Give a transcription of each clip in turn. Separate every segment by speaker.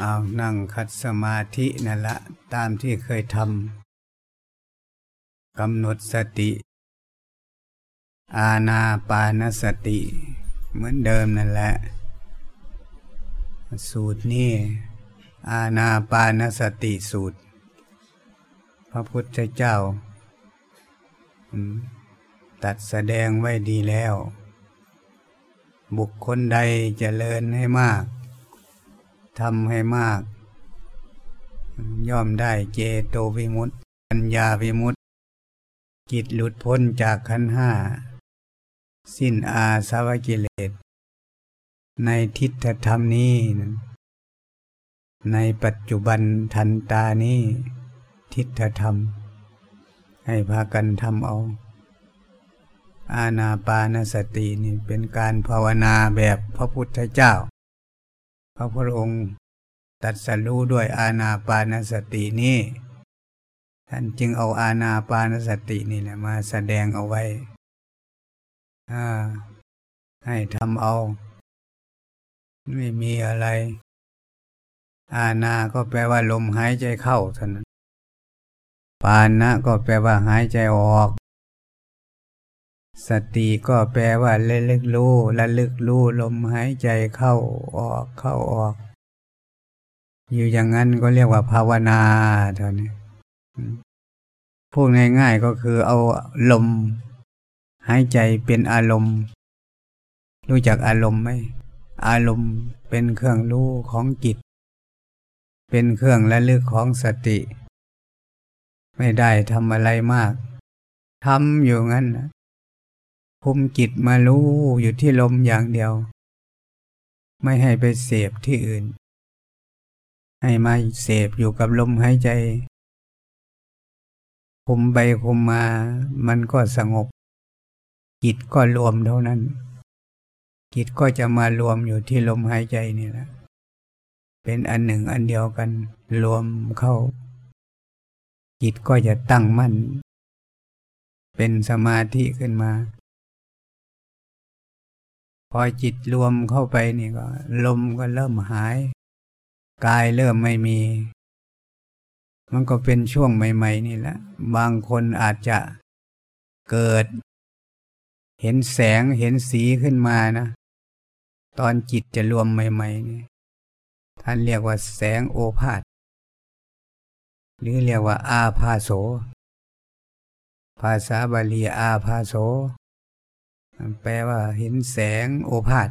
Speaker 1: เอานั่งคัดสมาธินั่นละตามที่เคยทำกำหนดสติ อาณาปานสติ เหมือนเดิมนั่นแหละ สูตรนี้อาณาปานสติสูตร พระพุทธเจ้า ตัดแสดงไว้ดีแล้ว บุคคลใดจเจริญให้มาก ทำให้มาก ย่อมได้เจโตวิมุตติปัญญาวิมุตติจิตหลุดพ้นจากขันห้า สิ้นอาสวะกิเลส ในทิฏฐธรรมนี้ ในปัจจุบันทันตานี้ ทิฏฐธรรม ให้พากันทำเอา อาณาปานสตินี่เป็นการภาวนาแบบพระพุทธเจ้า พระพุทธองค์ตัดสรู้ด้วยอาณาปานสตินี้ท่านจึงเอาอาณาปานสตินี่แหละมาแสดงเอาไว้ให้ทำเอา ไม่มีอะไร อาณาก็แปลว่าลมหายใจเข้าเท่านั้นปานะก็แปลว่าหายใจออก สติก็แปลว่าเละลึกรู้ละลึกรู้ลมหายใจเข้าออกเข้าออก อยู่อย่างนั้นก็เรียกว่าภาวนาเท่านี้พูดง่ายๆก็คือเอาลม หายใจเป็นอารมณ์ รู้จักอารมณ์ไหมอารมณ์เป็นเครื่องรู้ของจิต เป็นเครื่องระลึกของสติ ไม่ได้ทำอะไรมากทำอยู่งั้นนะ คุมจิตมารู้อยู่ที่ลมอย่างเดียว ไม่ให้ไปเสพที่อื่น ให้มาเสพอยู่กับลมหายใจ คุมไปคุมมา มันก็สงบ จิตก็รวมเท่านั้น จิตก็จะมารวมอยู่ที่ลมหายใจนี่แหละ เป็นอันหนึ่งอันเดียวกัน รวมเข้า จิตก็จะตั้งมั่น เป็นสมาธิขึ้นมา พอจิตรวมเข้าไปนี่ก็ ลมก็เริ่มหาย กายเริ่มไม่มี มันก็เป็นช่วงใหม่ ๆ นี่แหละ บางคนอาจจะเกิด เห็นแสงเห็นสีขึ้นมานะ ตอนจิตจะรวมใหม่ๆนี่ท่านเรียกว่าแสงโอภาษหรือเรียกว่าอาพาโส ภาษาบาลีอาพาโส แปลว่าเห็นแสงโอภาษ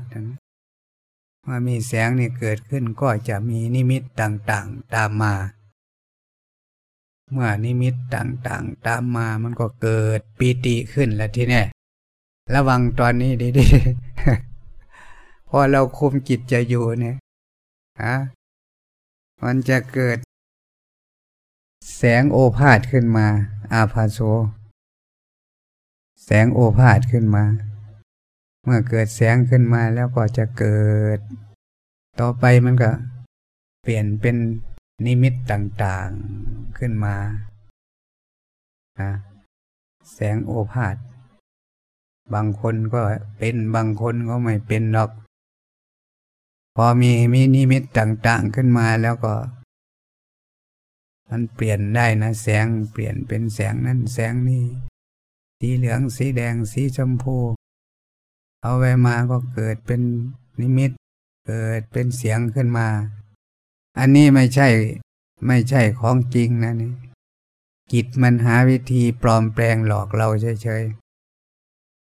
Speaker 1: เมื่อมีแสงนี่เกิดขึ้นก็จะมีนิมิตต่างๆตามมา เมื่อนิมิตต่างๆตามมามันก็เกิดปีติขึ้นแล้วที่นี่ระวังตอนนี้ดีๆ พอเราคุมจิตจะอยู่เนี่ยฮะมันจะเกิด แสงโอภาษขึ้นมา อาภาโซ แสงโอภาษขึ้นมา เมื่อเกิดแสงขึ้นมาแล้วก็จะเกิด ต่อไปมันก็ เปลี่ยนเป็นนิมิตต่างๆขึ้นมาแสงโอภาษบางคนก็เป็นบางคนก็ไม่เป็นหรอก พอมีมีนิมิตต่างๆขึ้นมาแล้วก็ มันเปลี่ยนได้นะ แสงเปลี่ยนเป็นแสงนั้นแสงนี้ สีเหลืองสีแดงสีชมพู เอาไปมาก็เกิดเป็นนิมิต เกิดเป็นเสียงขึ้นมา อันนี้ไม่ใช่ไม่ใช่ของจริงนะนี่จิตมันหาวิธีปลอมแปลงหลอกเราเฉย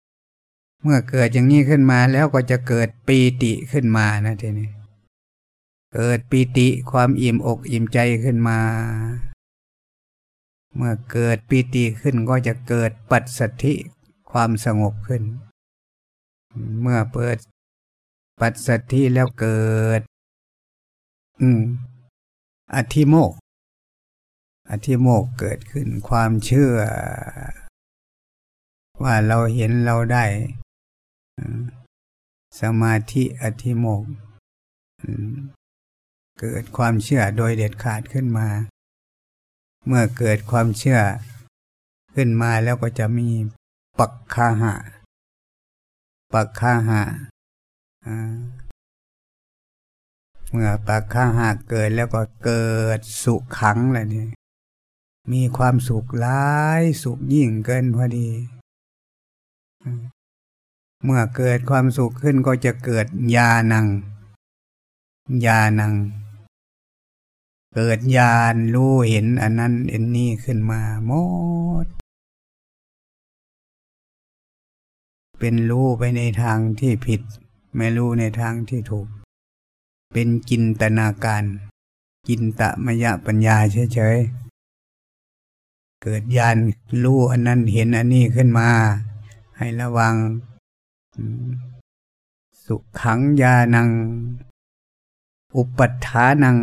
Speaker 1: ๆ เมื่อเกิดอย่างนี้ขึ้นมาแล้วก็จะเกิดปีติขึ้นมานะทีนี้ เกิดปีติความอิ่มอกอิ่มใจขึ้นมา เมื่อเกิดปีติขึ้นก็จะเกิดปัจสัทธิความสงบขึ้น เมื่อเปิดปัสสัทธิแล้วเกิด อืม อธิโมก อธิโมกเกิดขึ้นความเชื่อ ว่าเราเห็นเราได้ สมาธิอธิโมก เกิดความเชื่อโดยเด็ดขาดขึ้นมา เมื่อเกิดความเชื่อขึ้นมาแล้วก็จะมีปักคาหะ ปักคาหะเมื่อปักข้าหาเกิดแล้วก็เกิดสุขขังแหละนี่มีความสุขหลายสุขยิ่งเกินพอดี เมื่อเกิดความสุขขึ้นก็จะเกิดญาณังญาณัง เกิดญาณรู้เห็นอันนั้นเอ็นนี่ขึ้นมาหมด เป็นรู้ไปในทางที่ผิด ไม่รู้ในทางที่ถูก เป็นจินตนาการ จินตมยปัญญาเฉยๆ เกิดญาณรู้อันนั้นเห็นอันนี้ขึ้นมา ให้ระวัง สุขขังยานัง อุปัฏฐานัง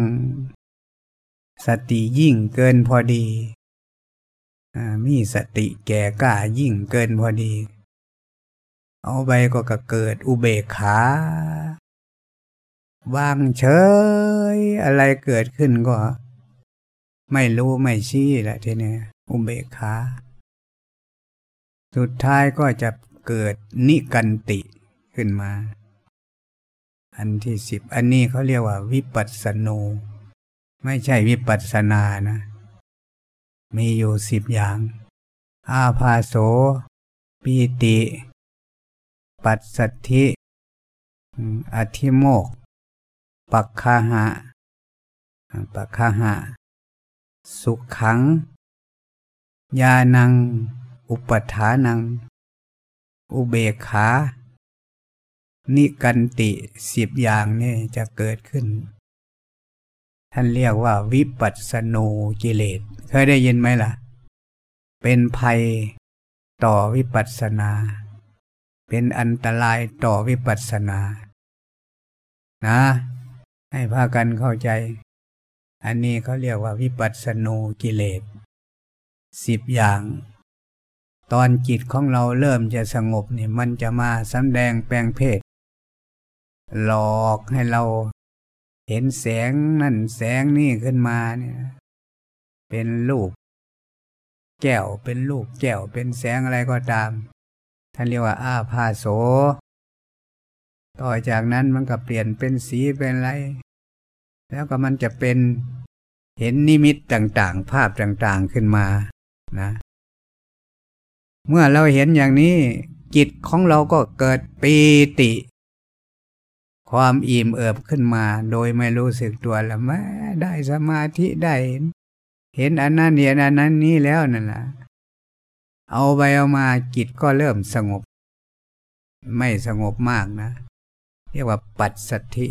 Speaker 1: สติยิ่งเกินพอดีมีสติแก่กล้ายิ่งเกินพอดี เอาไปก็กเกิดอุเบกขาวางเฉย อะไรเกิดขึ้นก็ ไม่รู้ไม่ชี้แหละทีนี้อุเบกขาสุดท้ายก็จะเกิดนิกันติขึ้นมา อันที่สิบอันนี้เขาเรียกว่า วิปัสสนู ไม่ใช่วิปัสสนานะ มีอยู่สิบอย่าง อาพาโสปีติ ปัสสัทธิ อธิโมก ปักคาหะ ปักคาหะ สุขขังยานัง อุปทานัง อุเบกขา นิกันติสิบอย่างนี่จะเกิดขึ้น ท่านเรียกว่าวิปัสสนูกิเลส เคยได้ยินไหมล่ะ เป็นภัยต่อวิปัสสนา เป็นอันตรายต่อวิปัสสนา นะ ให้พากันเข้าใจ อันนี้เขาเรียกว่าวิปัสสนูกิเลสสิบอย่าง ตอนจิตของเราเริ่มจะสงบนี่มันจะมาสำแดงแปลงเพศ หลอกให้เราเห็นแสงนั่นแสงนี่ขึ้นมาเนี่ย เป็นลูกแก้วเป็นลูกแก้วเป็นแสงอะไรก็ตาม ท่านเรียกว่าอาพาโส ต่อจากนั้นมันก็เปลี่ยนเป็นสีเป็นอะไร แล้วก็มันจะเป็นเห็นนิมิตต่างๆ ภาพต่างๆขึ้นมานะ เมื่อเราเห็นอย่างนี้ จิตของเราก็เกิดปีติ ความอิ่มเอิบขึ้นมา โดยไม่รู้สึกตัวแล้วแม่ได้สมาธิได้เห็นอันนั้นเห็นอันนั้นนี้แล้วนั่นแหละ เอาไปเอามาจิตก็เริ่มสงบ ไม่สงบมากนะ เรียกว่าปัจสัทธิ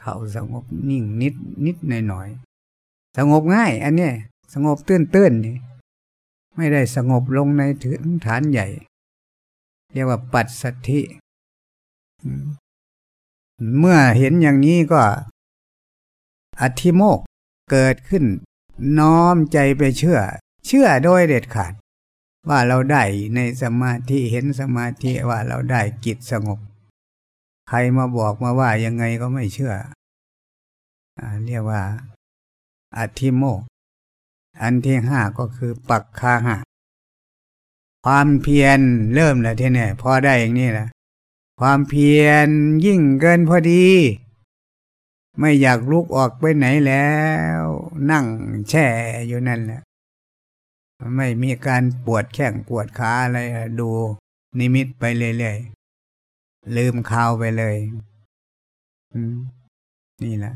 Speaker 1: เขาสงบนิ่งนิดนิดหน่อยหน่อยสงบง่าย อันนี้สงบตื้นตื้นนี่ไม่ได้สงบลงในถึงฐานใหญ่ เรียกว่าปัจสัทธิเมื่อเห็นอย่างนี้ก็ อธิโมกเกิดขึ้น น้อมใจไปเชื่อ เชื่อโดยเด็ดขาด ว่าเราได้ในสมาธิเห็นสมาธิว่าเราได้กิจสงบ ใครมาบอกมาว่ายังไงก็ไม่เชื่ออเรียกว่าอธิโมก อันที่ห้าก็คือปักคาหะความเพียรเริ่มแล้วที่นี่พอได้อย่างนี้แหละความเพียรยิ่งเกินพอดี ไม่อยากลุกออกไปไหนแล้ว นั่งแช่อยู่นั่นแหละ ไม่มีการปวดแข้งปวดขาอะไรดูนิมิตไปเรื่อยๆลืมข่าวไปเลยนี่แหละ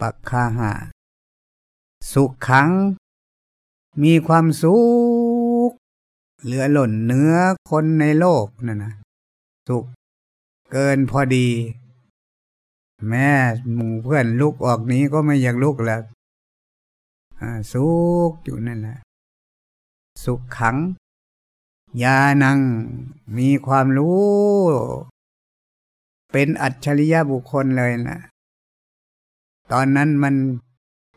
Speaker 1: ปักคาหะสุขขัง มีความสุขเหลือหล่นเนื้อคนในโลกนั่นนะสุขเกินพอดี แม่หมู่เพื่อนลุกออกนี้ก็ไม่อยากลุกแล้ว สุขอยู่นั่นแหละ สุขขัง ยานัง มีความรู้ เป็นอัจฉริยะบุคคลเลยนะตอนนั้นมัน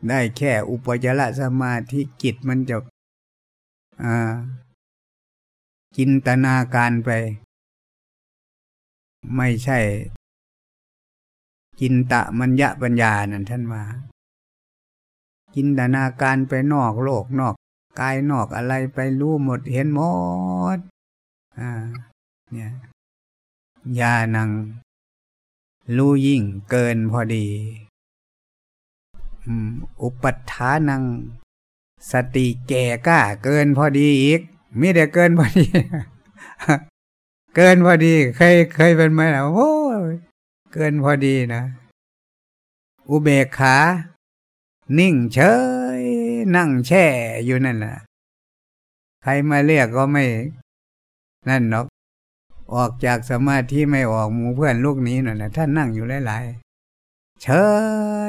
Speaker 1: ได้แค่อุปจารสมาธิจิตมันจะจินตนาการไป ไม่ใช่จินตะมัญญะปัญญานั่นท่านมา จินตนาการไปนอกโลกนอก กายนอกอะไรไปรู้หมดเห็นหมด อ่า เนี่ยยานัง รู้ยิ่งเกินพอดีอุปัฏฐานัง สติแก่กล้าเกินพอดีอีกมีแต่เกินพอดี เกินพอดีเคยเคยเป็นไหมล่ะโอ้เกินพอดีนะ อุเบกขา นิ่งเฉย นั่งแช่อยู่นั่นแหละใครมาเรียกก็ไม่ นั่นเนาะออกจากสมาธิไม่ออกหมูเพื่อนลูกนี้น่ะท่านนั่งอยู่หลายๆเฉ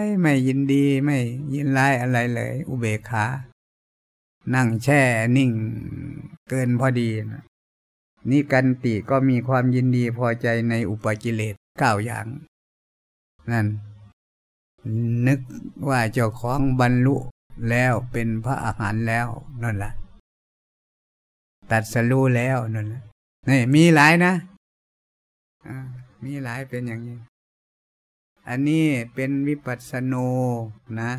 Speaker 1: ยไม่ยินดีไม่ยินร้ายอะไรเลย อุเบกขา นั่งแช่นิ่งเกินพอดีนะนี่กันติก็มีความยินดีพอใจในอุปกิเลสเก้าอย่าง นั่น นึกว่าเจ้าของบรรลุแล้วเป็นพระอาหารแล้วนั่นแหละตัดสรู้แล้วนั่นแหละนี่มีหลายนะมีหลายเป็นอย่างนี้ อันนี้เป็นวิปัสสโนนะ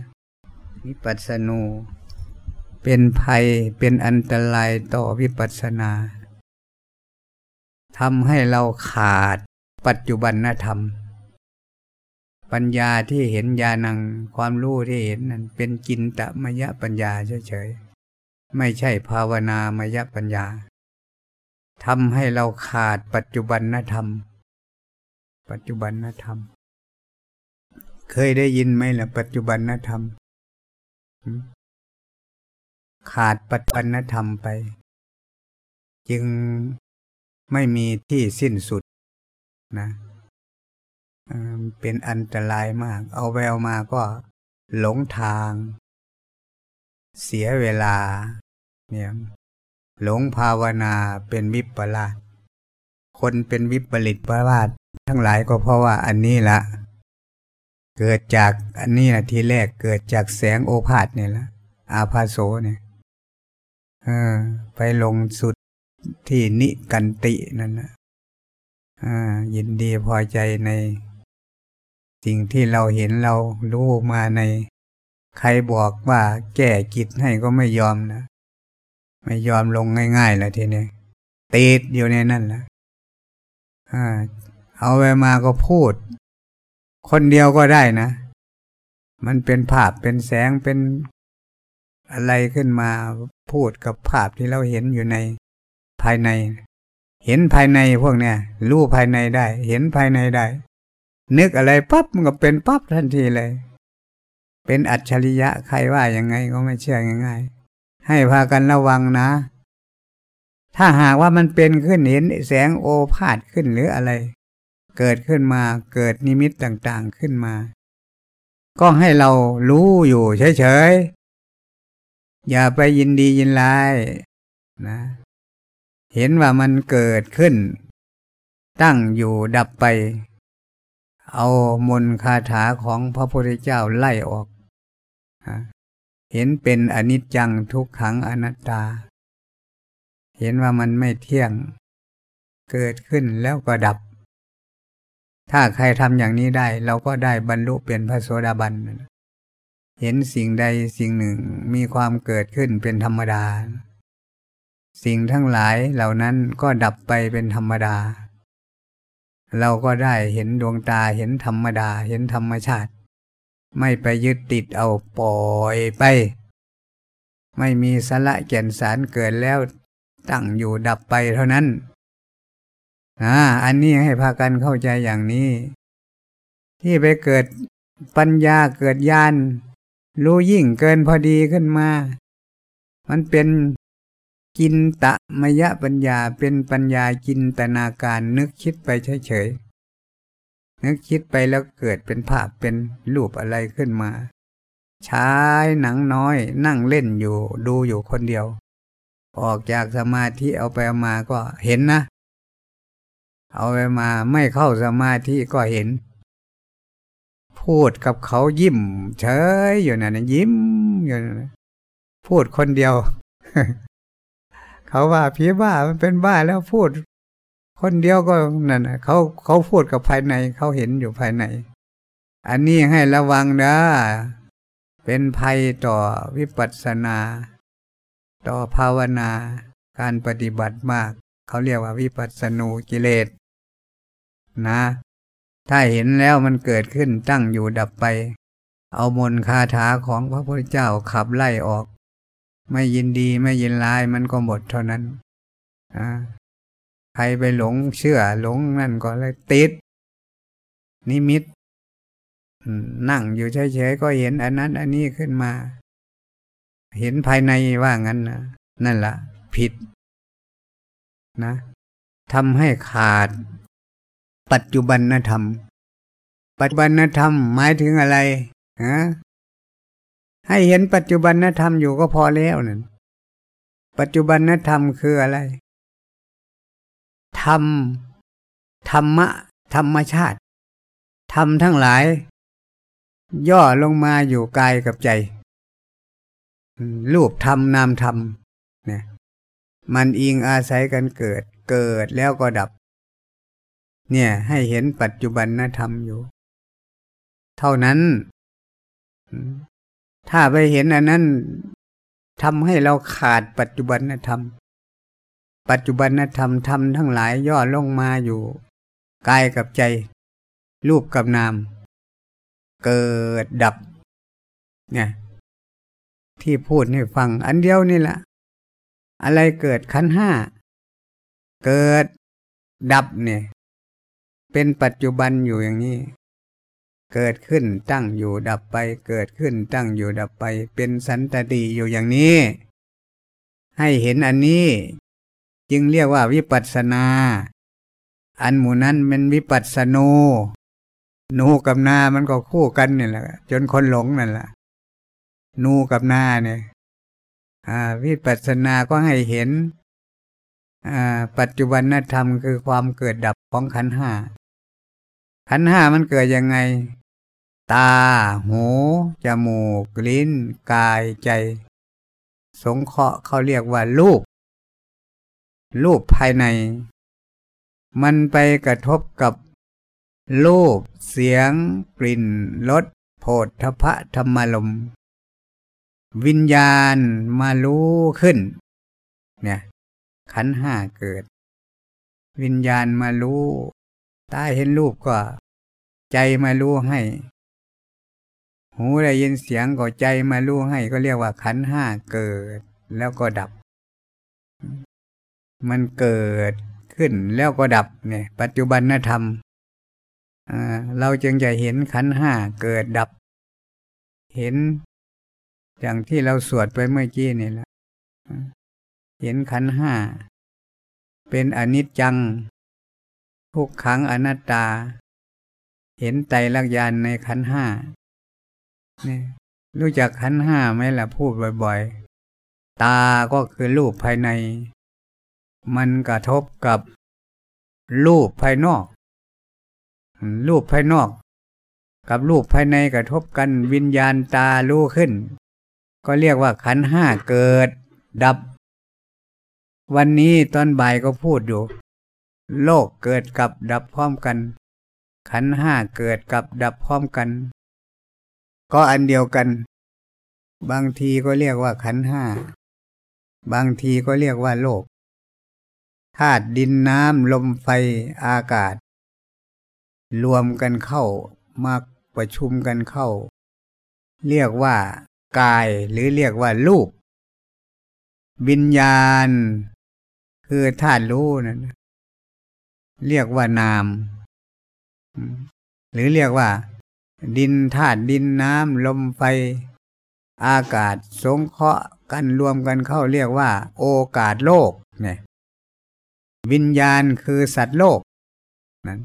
Speaker 1: วิปัสสโนเป็นภัยเป็นอันตรายต่อวิปัสสนาทำให้เราขาดปัจจุบันธรรม ปัญญาที่เห็นญาณังความรู้ที่เห็นนั้นเป็นกินตะมยะปัญญาเฉยๆไม่ใช่ภาวนามยะปัญญาทำให้เราขาดปัจจุบันธรรม ปัจจุบันธรรม เคยได้ยินไหมล่ะ ปัจจุบันธรรม ขาดปัจจุบันธรรมไป จึงไม่มีที่สิ้นสุดนะ เป็นอันตรายมาก เอาแววมาก็หลงทาง เสียเวลา เนี่ยหลงภาวนาเป็นวิปลาสคนเป็นวิปริตประลาสทั้งหลายก็เพราะว่าอันนี้ละเกิดจากอันนี้นะทีแรกเกิดจากแสงโอภาษเนี่ยละอาภาโสเนี่ยเออ ไปลงสุดที่นิกันตินั่นนะอ่ายินดีพอใจใน สิ่งที่เราเห็นเรารู้มาใน ใครบอกว่าแก้กิจให้ก็ไม่ยอมนะไม่ยอมลงง่ายๆล้วทีนี้ติดอยู่ในนั่นแหละเอาไปมาก็พูด คนเดียวก็ได้นะ มันเป็นภาพเป็นแสงเป็นอะไรขึ้นมาพูดกับภาพที่เราเห็นอยู่ในภายใน เห็นภายในพวกเนี้ยรู้ภายในได้ เห็นภายในได้ นึกอะไรปั๊บมันก็เป็นปั๊บทันทีเลย เป็นอัจฉริยะใครว่ายังไงก็ไม่เชื่อง่ายๆ ให้พากันระวังนะ ถ้าหากว่ามันเป็นขึ้นเห็นแสงโอภาษขึ้นหรืออะไร เกิดขึ้นมาเกิดนิมิตต่างๆขึ้นมา ก็ให้เรารู้อยู่เฉยๆ อย่าไปยินดียินร้ายนะ เห็นว่ามันเกิดขึ้น ตั้งอยู่ดับไป เอามนคาถาของพระพุทธเจ้าไล่ออก เห็นเป็นอนิจจังทุกขังอนัตตา เห็นว่ามันไม่เที่ยง เกิดขึ้นแล้วก็ดับ ถ้าใครทำอย่างนี้ได้ เราก็ได้บรรลุเป็นพระโสดาบัน เห็นสิ่งใดสิ่งหนึ่งมีความเกิดขึ้นเป็นธรรมดา สิ่งทั้งหลายเหล่านั้นก็ดับไปเป็นธรรมดา เราก็ได้เห็นดวงตาเห็นธรรมดาเห็นธรรมชาติ ไม่ไปยึดติดเอาปล่อยไป ไม่มีสละแก่นสารเกิดแล้วตั้งอยู่ดับไปเท่านั้นอ่าอันนี้ให้พากันเข้าใจอย่างนี้ ที่ไปเกิดปัญญาเกิดญาณรู้ยิ่งเกินพอดีขึ้นมา มันเป็น กินตะมยะปัญญาเป็นปัญญาจินตนาการนึกคิดไปเฉยๆนึกคิดไปแล้วเกิดเป็นภาพเป็นรูปอะไรขึ้นมาชายหนังน้อยนั่งเล่นอยู่ดูอยู่คนเดียว ออกจากสมาธิเอาไปเอามาก็เห็นนะ เอาไปมาไม่เข้าสมาธิก็เห็น พูดกับเขายิ้ม เฉยอยู่นั่นยิ้มอยู่พูดคนเดียว เขาว่าผีบ้ามันเป็นบ้าแล้วพูด คนเดียวก็นั่นเขาเขาพูดกับภายในเขาเห็นอยู่ภายใน อันนี้ให้ระวังนะเป็นภัยต่อวิปัสสนา ต่อภาวนา การปฏิบัติมาก เขาเรียกว่าวิปัสสนูกิเลสนะ ถ้าเห็นแล้วมันเกิดขึ้นตั้งอยู่ดับไป เอามนคาถาของพระพุทธเจ้าขับไล่ออก ไม่ยินดีไม่ยินร้ายมันก็หมดเท่านั้นใครไปหลงเชื่อหลงนั่นก็เลยติด นิมิตนั่งอยู่เฉยๆก็เห็นอันนั้น อันนี้ขึ้นมา เห็นภายในว่างั้นนะนั่นละผิด นะทำให้ขาด ปัจจุบันธรรม ปัจจุบันธรรมหมายถึงอะไรฮะ ให้เห็นปัจจุบันธรรมอยู่ก็พอแล้วนั่นปัจจุบันธรรมคืออะไร ธรรม ธรรมะ ธรรมชาติ ธรรมทั้งหลาย ย่อลงมาอยู่กายกับใจ รูปธรรมนามธรรมเนี่ยมันอิงอาศัยกันเกิด เกิดแล้วก็ดับ เนี่ยให้เห็นปัจจุบันนธรรมอยู่ เท่านั้น ถ้าไปเห็นอันนั้นทำให้เราขาดปัจจุบันธรรม ปัจจุบันธรรมธรรมทั้งหลายย่อลงมาอยู่กายกับใจ รูปกับนาม เกิดดับ เนี่ย ที่พูดให้ฟังอันเดียวนี่แหละ อะไรเกิดขันห้า เกิดดับเนี่ย เป็นปัจจุบันอยู่อย่างนี้ เกิดขึ้นตั้งอยู่ดับไป เกิดขึ้นตั้งอยู่ดับไป เป็นสันตติอยู่อย่างนี้ ให้เห็นอันนี้ จึงเรียกว่าวิปัสสนา อันหมู่นั้นเป็นวิปัสสนูนูกับนา มันก็คู่กันนี่แหละจนคนหลงนั่นแหละนูกับนาเนี่ยวิปัสสนาก็ให้เห็นปัจจุบันธรรมคือความเกิดดับของขันห้าขันห้ามันเกิดยังไง ตา หู จมูก ลิ้น กาย ใจ สงเคราะห์เขาเรียกว่ารูป รูปภายใน มันไปกระทบกับรูป เสียง กลิ่น รสโผฏฐพะธรรมลม วิญญาณมารู้ขึ้น เนี่ย ขันห้าเกิด วิญญาณมารู้ ตาเห็นรูปก็ ใจมารู้ให้ หูได้ยินเสียงก็ใจมารู้ให้ก็เรียกว่าขันห้าเกิด แล้วก็ดับ มันเกิดขึ้นแล้วก็ดับเนี่ย ปัจจุบันนธรรมเราจึงจะเห็นขันห้าเกิดดับ เห็น อย่างที่เราสวดไปเมื่อกี้นี่แหละเห็นขันห้าเป็นอนิจจัง ทุกขังอนัตตา เห็นไตรลักษณ์ในขันห้า นี่รู้จักขันห้าไหมล่ะพูดบ่อยๆ ตาก็คือรูปภายใน มันกระทบกับรูปภายนอก รูปภายนอก กับรูปภายในกระทบกันวิญญาณตารู้ขึ้น ก็เรียกว่าขันห้าเกิด ดับ วันนี้ตอนบ่ายก็พูดอยู่ โลกเกิดกับดับพร้อมกัน ขันห้าเกิดกับดับพร้อมกัน ก็อันเดียวกัน บางทีก็เรียกว่าขันห้า บางทีก็เรียกว่าโลกธาตุดินน้ำลมไฟอากาศ รวมกันเข้ามาประชุมกันเข้า เรียกว่ากายหรือเรียกว่ารูปวิญญาณ คือธาตุรู้นั่นเรียกว่านาม หรือเรียกว่า ดินธาตุดินน้ำลมไฟ อากาศสงเคราะห์กันรวมกันเข้าเรียกว่า โอกาสโลกเนี่ยวิญญาณคือสัตว์โลกนั้น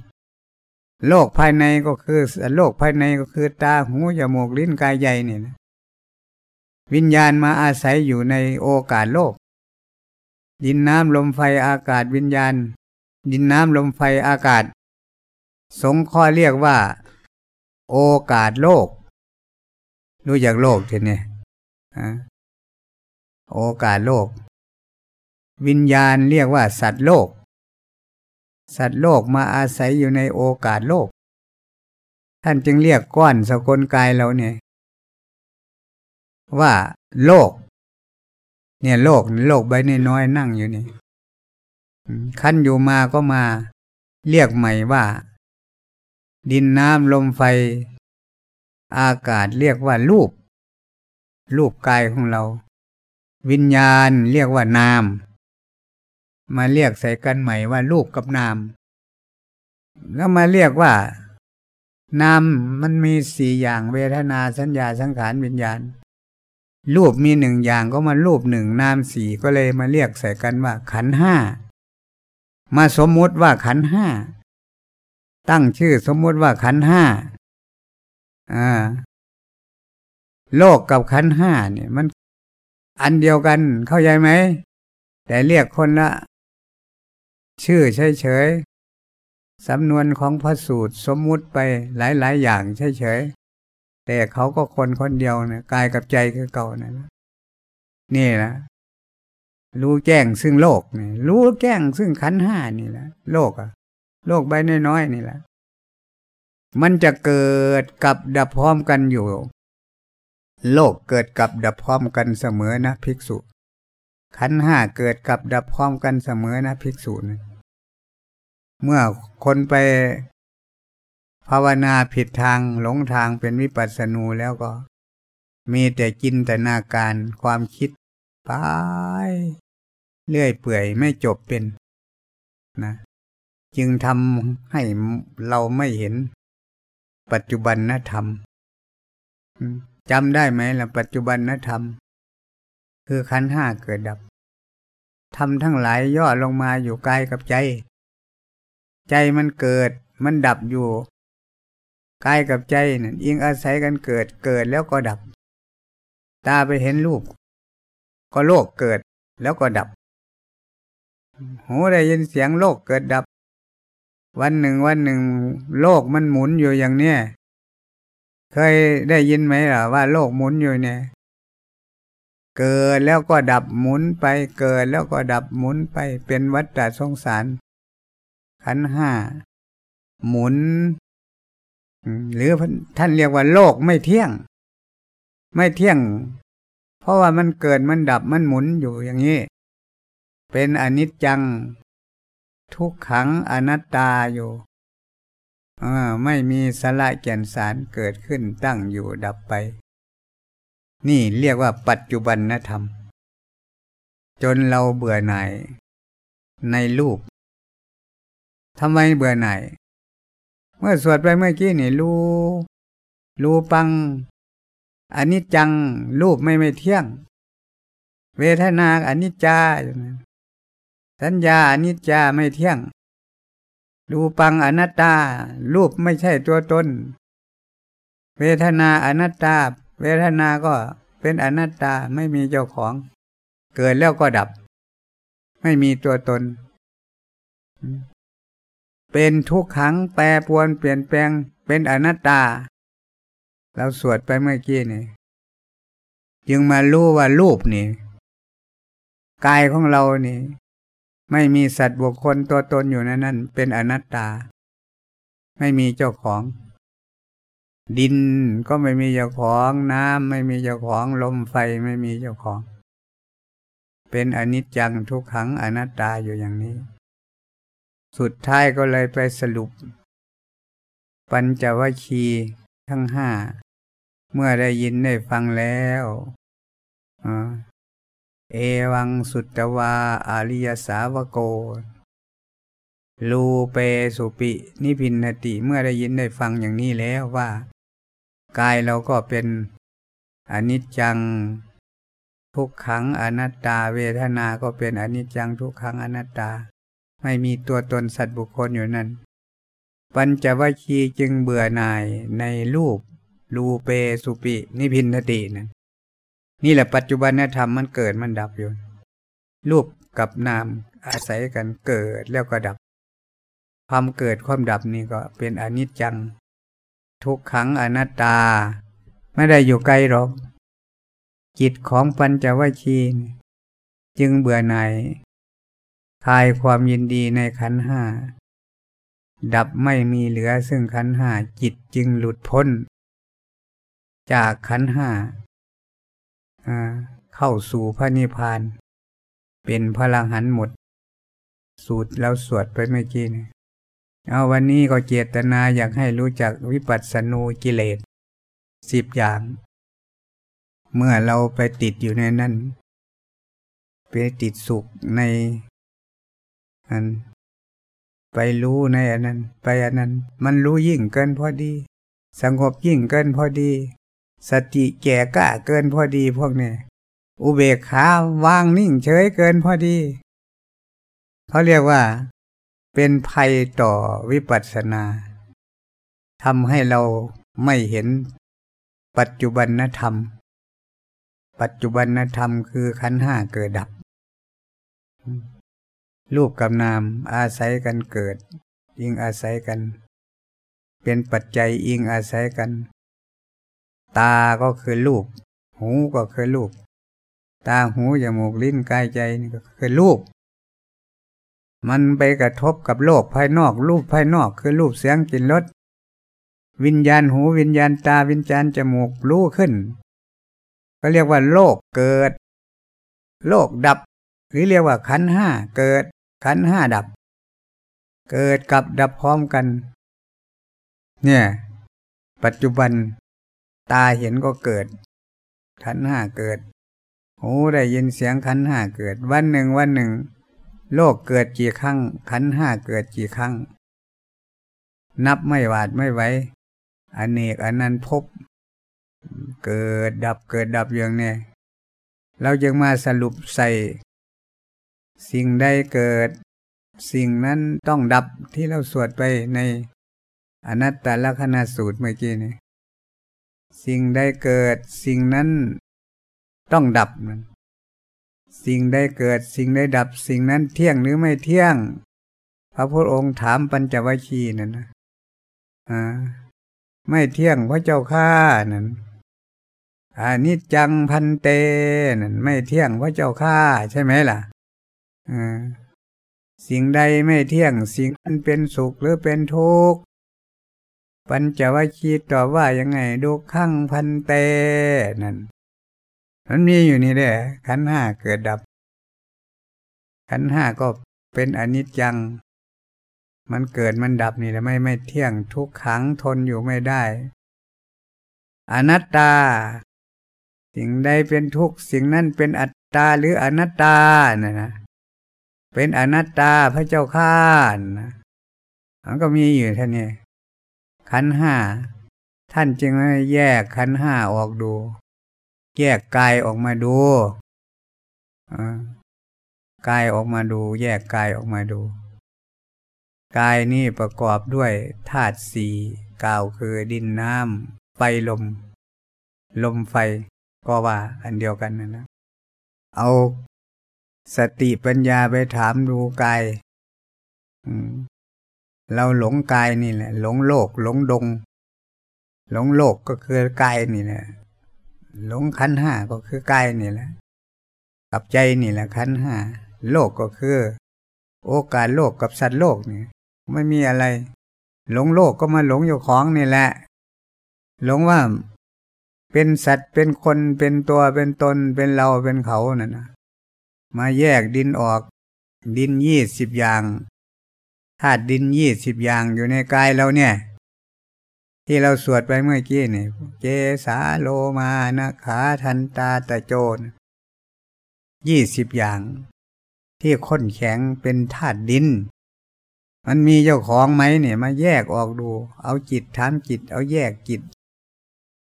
Speaker 1: โลกภายในก็คือโลกภายในก็คือตาหูจมูกลิ้นกายใหญ่เนี่ยวิญญาณมาอาศัยอยู่ในโอกาสโลก ดินน้ำลมไฟอากาศวิญญาณ ดินน้ำลมไฟอากาศสงข้อเรียกว่า โอกาสโลกรู้จักโลกทีนี้โอกาสโลก วิญญาณเรียกว่า สัตว์โลก สัตว์โลกมาอาศัยอยู่ในโอกาสโลก ท่านจึงเรียกก้อนสกลกายเราเนี่ย ว่าโลก เนี่ยโลกโลกใบน้อยนั่งอยู่นี่ขั้นอยู่มาก็มา เรียกใหม่ว่า ดินน้ำลมไฟ อากาศเรียกว่ารูป รูปกายของเรา วิญญาณเรียกว่านาม มาเรียกใส่กันใหม่ว่ารูปกับนาม แล้วมาเรียกว่านามมันมีสี่อย่างเวทนาสัญญาสังขารวิญญาณ รูปมีหนึ่งอย่างก็มารูปหนึ่งนามสี่ก็เลยมาเรียกใส่กันว่า ขันห้ามาสมมุติว่าขันห้า ตั้งชื่อสมมุติว่าขันห้าอ่าโลกกับขันห้าเนี่ยมันอันเดียวกันเข้าใจไหม แต่เรียกคนละ ชื่อเฉยๆสำนวนของพระสูตรสมมุติไปหลาย ๆ อย่างเฉยๆแต่เขาก็คนคนเดียวนะกายกับใจคือเก่านะนี่นะรู้แจ้งซึ่งโลกนี่รู้แจ้งซึ่งขันห้านี่แหละโลกอะ โลกใบน้อยๆนี่แหละ มันจะเกิดกับดับพร้อมกันอยู่ โลกเกิดกับดับพร้อมกันเสมอนะภิกษุ ขันห้าเกิดกับดับพร้อมกันเสมอนะภิกษุนะเมื่อคนไปภาวนาผิดทางหลงทางเป็นวิปัสสนูแล้วก็ มีแต่จินตนาการความคิดไปเลื่อยเปื่อยไม่จบเป็น นะ จึงทำให้เราไม่เห็น ปัจจุบันนธรรมจำได้ไหมล่ะปัจจุบันนธรรม คือขันห้าเกิดดับทำทั้งหลายย่อลงมาอยู่กายกับใจ ใจมันเกิด มันดับอยู่กายกับใจนั่นอิงอาศัยกันเกิดเกิดแล้วก็ดับ ตาไปเห็นรูปก็โลกเกิดแล้วก็ดับ หูได้ยินเสียงโลกเกิดดับ วันหนึ่งวันหนึ่ง โลกมันหมุนอยู่อย่างเนี้ยเคยได้ยินไหมล่ะว่าโลกหมุนอยู่เนี่ย เกิดแล้วก็ดับหมุนไป เกิดแล้วก็ดับหมุนไป เป็นวัฏฏะสงสาร ขันห้าหมุน หรือท่านเรียกว่าโลกไม่เที่ยง ไม่เที่ยง เพราะว่ามันเกิดมันดับมันหมุนอยู่อย่างนี้ เป็นอนิจจัง ทุกขังอนัตตาอยู่ไม่มีสละแก่นสารเกิดขึ้นตั้งอยู่ดับไป นี่เรียกว่าปัจจุบันนธรรม จนเราเบื่อหน่าย ในรูปทำไมเบื่อหน่าย เมื่อสวดไปเมื่อกี้นี่รูรูปังอันนี้จังรูปไม่ไม่เที่ยง เวทนาอันนี้จา สัญญาอนนี้จาไม่เที่ยง รูปังอนัตตา รูปไม่ใช่ตัวตน เวทนาอนัตตา เวทนาก็เป็นอนัตตาไม่มีเจ้าของ เกิดแล้วก็ดับ ไม่มีตัวตน เป็นทุกขังแปรปวนเปลี่ยนแปลง เป็นอนัตตา เราสวดไปเมื่อกี้นี่จึงมารู้ว่ารูปนี่กายของเรานี่ ไม่มีสัตว์บุคคลตัวตนอยู่นั้นนั่นเป็นอนัตตา ไม่มีเจ้าของ ดินก็ไม่มีเจ้าของน้ำไม่มีเจ้าของลมไฟไม่มีเจ้าของ เป็นอนิจจังทุกขังอนัตตาอยู่อย่างนี้ สุดท้ายก็เลยไปสรุป ปัญจวัคคีย์ทั้งห้า เมื่อได้ยินได้ฟังแล้ว เอวังสุตวาอาริยสาวโก ลูเปสุปิ นิพินติเมื่อได้ยินได้ฟังอย่างนี้แล้วว่า กายเราก็เป็นอนิจจัง ทุกขังอนัตตา เวทนาก็เป็นอนิจจังทุกขังอนัตตา ไม่มีตัวตนสัตว์บุคคลอยู่นั้นปัญจวัคคีย์จึงเบื่อหน่ายในรูปรูเปสุปิ นิพินทตินั่น นี่แหละปัจจุบันธรรมมันเกิดมันดับอยู่ รูปกับนามอาศัยกันเกิดแล้วก็ดับ ความเกิดความดับนี่ก็เป็นอนิจจัง ทุกขังอนัตตา ไม่ได้อยู่ไกลหรอก จิตของปัญจวัคคีย์จึงเบื่อหน่ายคลายความยินดีในขันห้า ดับไม่มีเหลือซึ่งขันห้าจิตจึงหลุดพ้น จากขันห้า เข้าสู่พระนิพพาน เป็นพลังหันหมด สูตรแล้วสวดไปเมื่อกี้นี่เอาวันนี้ก็เจตนาอยากให้รู้จักวิปัสสนูกิเลสสิบอย่าง เมื่อเราไปติดอยู่ในนั้นไปติดสุขในอันไปรู้ในอันนั้น ไปอันนั้น มันรู้ยิ่งเกินพอดี สงบยิ่งเกินพอดี สติแก่กล้าเกินพอดีพวกนี้อุเบกขาวางนิ่งเฉยเกินพอดี เขาเรียกว่า เป็นภัยต่อวิปัสสนาทำให้เราไม่เห็น ปัจจุบันธรรม ปัจจุบันธรรมคือขันห้าเกิดดับ รูปกับนามอาศัยกันเกิดอิงอาศัยกัน เป็นปัจจัยอิงอาศัยกัน ตาก็คือรูป หูก็คือรูป ตาหูจมูกลิ้นกายใจนี่ก็คือรูป มันไปกระทบกับโลกภายนอก รูปภายนอกคือรูปเสียงกลิ่นรสวิญญาณหูวิญญาณตาวิญญาณจมูกรู้ขึ้น ก็เรียกว่าโลกเกิด โลกดับ หรือเรียกว่าขันห้าเกิด ขันห้าดับ เกิดกับดับพร้อมกัน เนี่ย ปัจจุบัน ตาเห็นก็เกิด ขันห้าเกิดหูได้ยินเสียงขันห้าเกิด วันหนึ่งวันหนึ่ง โลกเกิดกี่ครั้ง ขันห้าเกิดกี่ครั้ง นับไม่หวาดไม่ไหวอเนกอนันพบ เกิดดับเกิดดับอย่างนี้เราจึงมาสรุปใส่ สิ่งใดเกิด สิ่งนั้นต้องดับที่เราสวดไปในอนัตตลกณสูตรเมื่อกี้นี่ สิ่งใดเกิดสิ่งนั้นต้องดับมันสิ่งใดเกิดสิ่งใดดับสิ่งนั้นเที่ยงหรือไม่เที่ยง พระพุทธองค์ถามปัญจวัคคีย์นั่นนะอ่าไม่เที่ยงพระเจ้าข้านั่นอานิจจังพันเตนั่นไม่เที่ยงพระเจ้าข้าใช่ไหมล่ะอ่าสิ่งใดไม่เที่ยง สิ่งนั้นเป็นสุขหรือเป็นทุกข์ ปัญจวัคคีย์ตอบว่ายังไงดูข้งพันเตนั่นมันมีอยู่นี่แหละขันห้าเกิดดับ ขันห้าก็เป็นอนิจจัง มันเกิดมันดับนี่แหละไม่ไม่เที่ยงทุกขังทนอยู่ไม่ได้ อนัตตา สิ่งใดเป็นทุกสิ่งนั้นเป็นอัตตาหรืออนัตตานะนะเป็นอนัตตาพระเจ้าข้านะมันก็มีอยู่ท่านนี้ ขันห้าท่านจึงให้แยกขันห้าออกดู แยกกายออกมาดูกายออกมาดู แยกกายออกมาดู กายนี่ประกอบด้วยธาตุสี่กล่าวคือดินน้ำไฟลม ลมไฟก็ว่าอันเดียวกันนะนะเอาสติปัญญาไปถามดูกาย เราหลงกายนี่แหละ หลงโลก หลงดง หลงโลกก็คือกายนี่แหละหลงขันห้าก็คือกายนี่แหละกับใจนี่แหละขันห้าโลกก็คือ โอกาสโลกกับสัตว์โลกนี่ไม่มีอะไร หลงโลกก็มาหลงอยู่ของนี่แหละ หลงว่าเป็นสัตว์เป็นคนเป็นตัวเป็นตนเป็นเราเป็นเขานั่นนะมาแยกดินออก ดินยี่สิบอย่าง ธาตุดินยี่สิบอย่างอยู่ในกายเราเนี่ย ที่เราสวดไปเมื่อกี้นี่เจสาโลมานะขาทันตาตะโจนยี่สิบอย่าง ที่ข้นแข็งเป็นธาตุดิน มันมีเจ้าของไหมเนี่ยมาแยกออกดู เอาจิตถามจิต เอาแยกจิต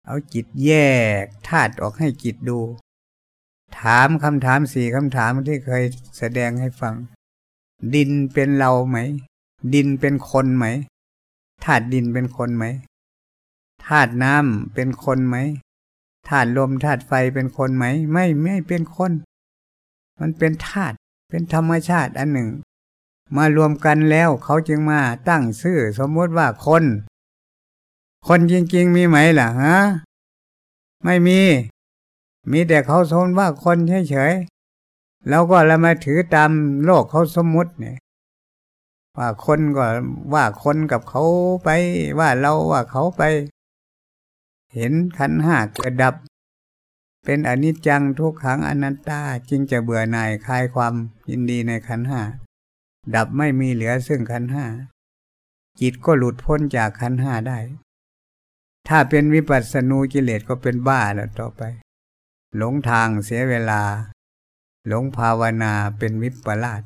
Speaker 1: เอาจิตแยกธาตุออกให้จิตดู ถามคำถามสี่คำถามที่เคยแสดงให้ฟังดินเป็นเราไหม ดินเป็นคนไหมธาตุดินเป็นคนไหมธาตุน้ำเป็นคนไหมธาตุลมธาตุไฟเป็นคนไหม ไม่ไม่เป็นคน มันเป็นธาตุเป็นธรรมชาติอันหนึ่ง มารวมกันแล้วเขาจึงมาตั้งชื่อสมมติว่าคน คนจริงๆมีไหมล่ะฮะไม่มี มีแต่เขาสมว่าคนเฉยๆแล้วก็เรามาถือตามโลกเขาสมมติเนี่ย ว่าคนก็ว่าคนกับเขาไป ว่าเราว่าเขาไป เห็นขันห้าเกิดดับ เป็นอนิจจังทุกขังอนัตตาจึงจะเบื่อหน่ายคลายความยินดีในขันห้าดับไม่มีเหลือซึ่งขันห้าจิตก็หลุดพ้นจากขันห้าได้ ถ้าเป็นวิปัสสนูกิเลสก็เป็นบ้าแล้วต่อไป หลงทางเสียเวลา หลงภาวนาเป็นวิปลาส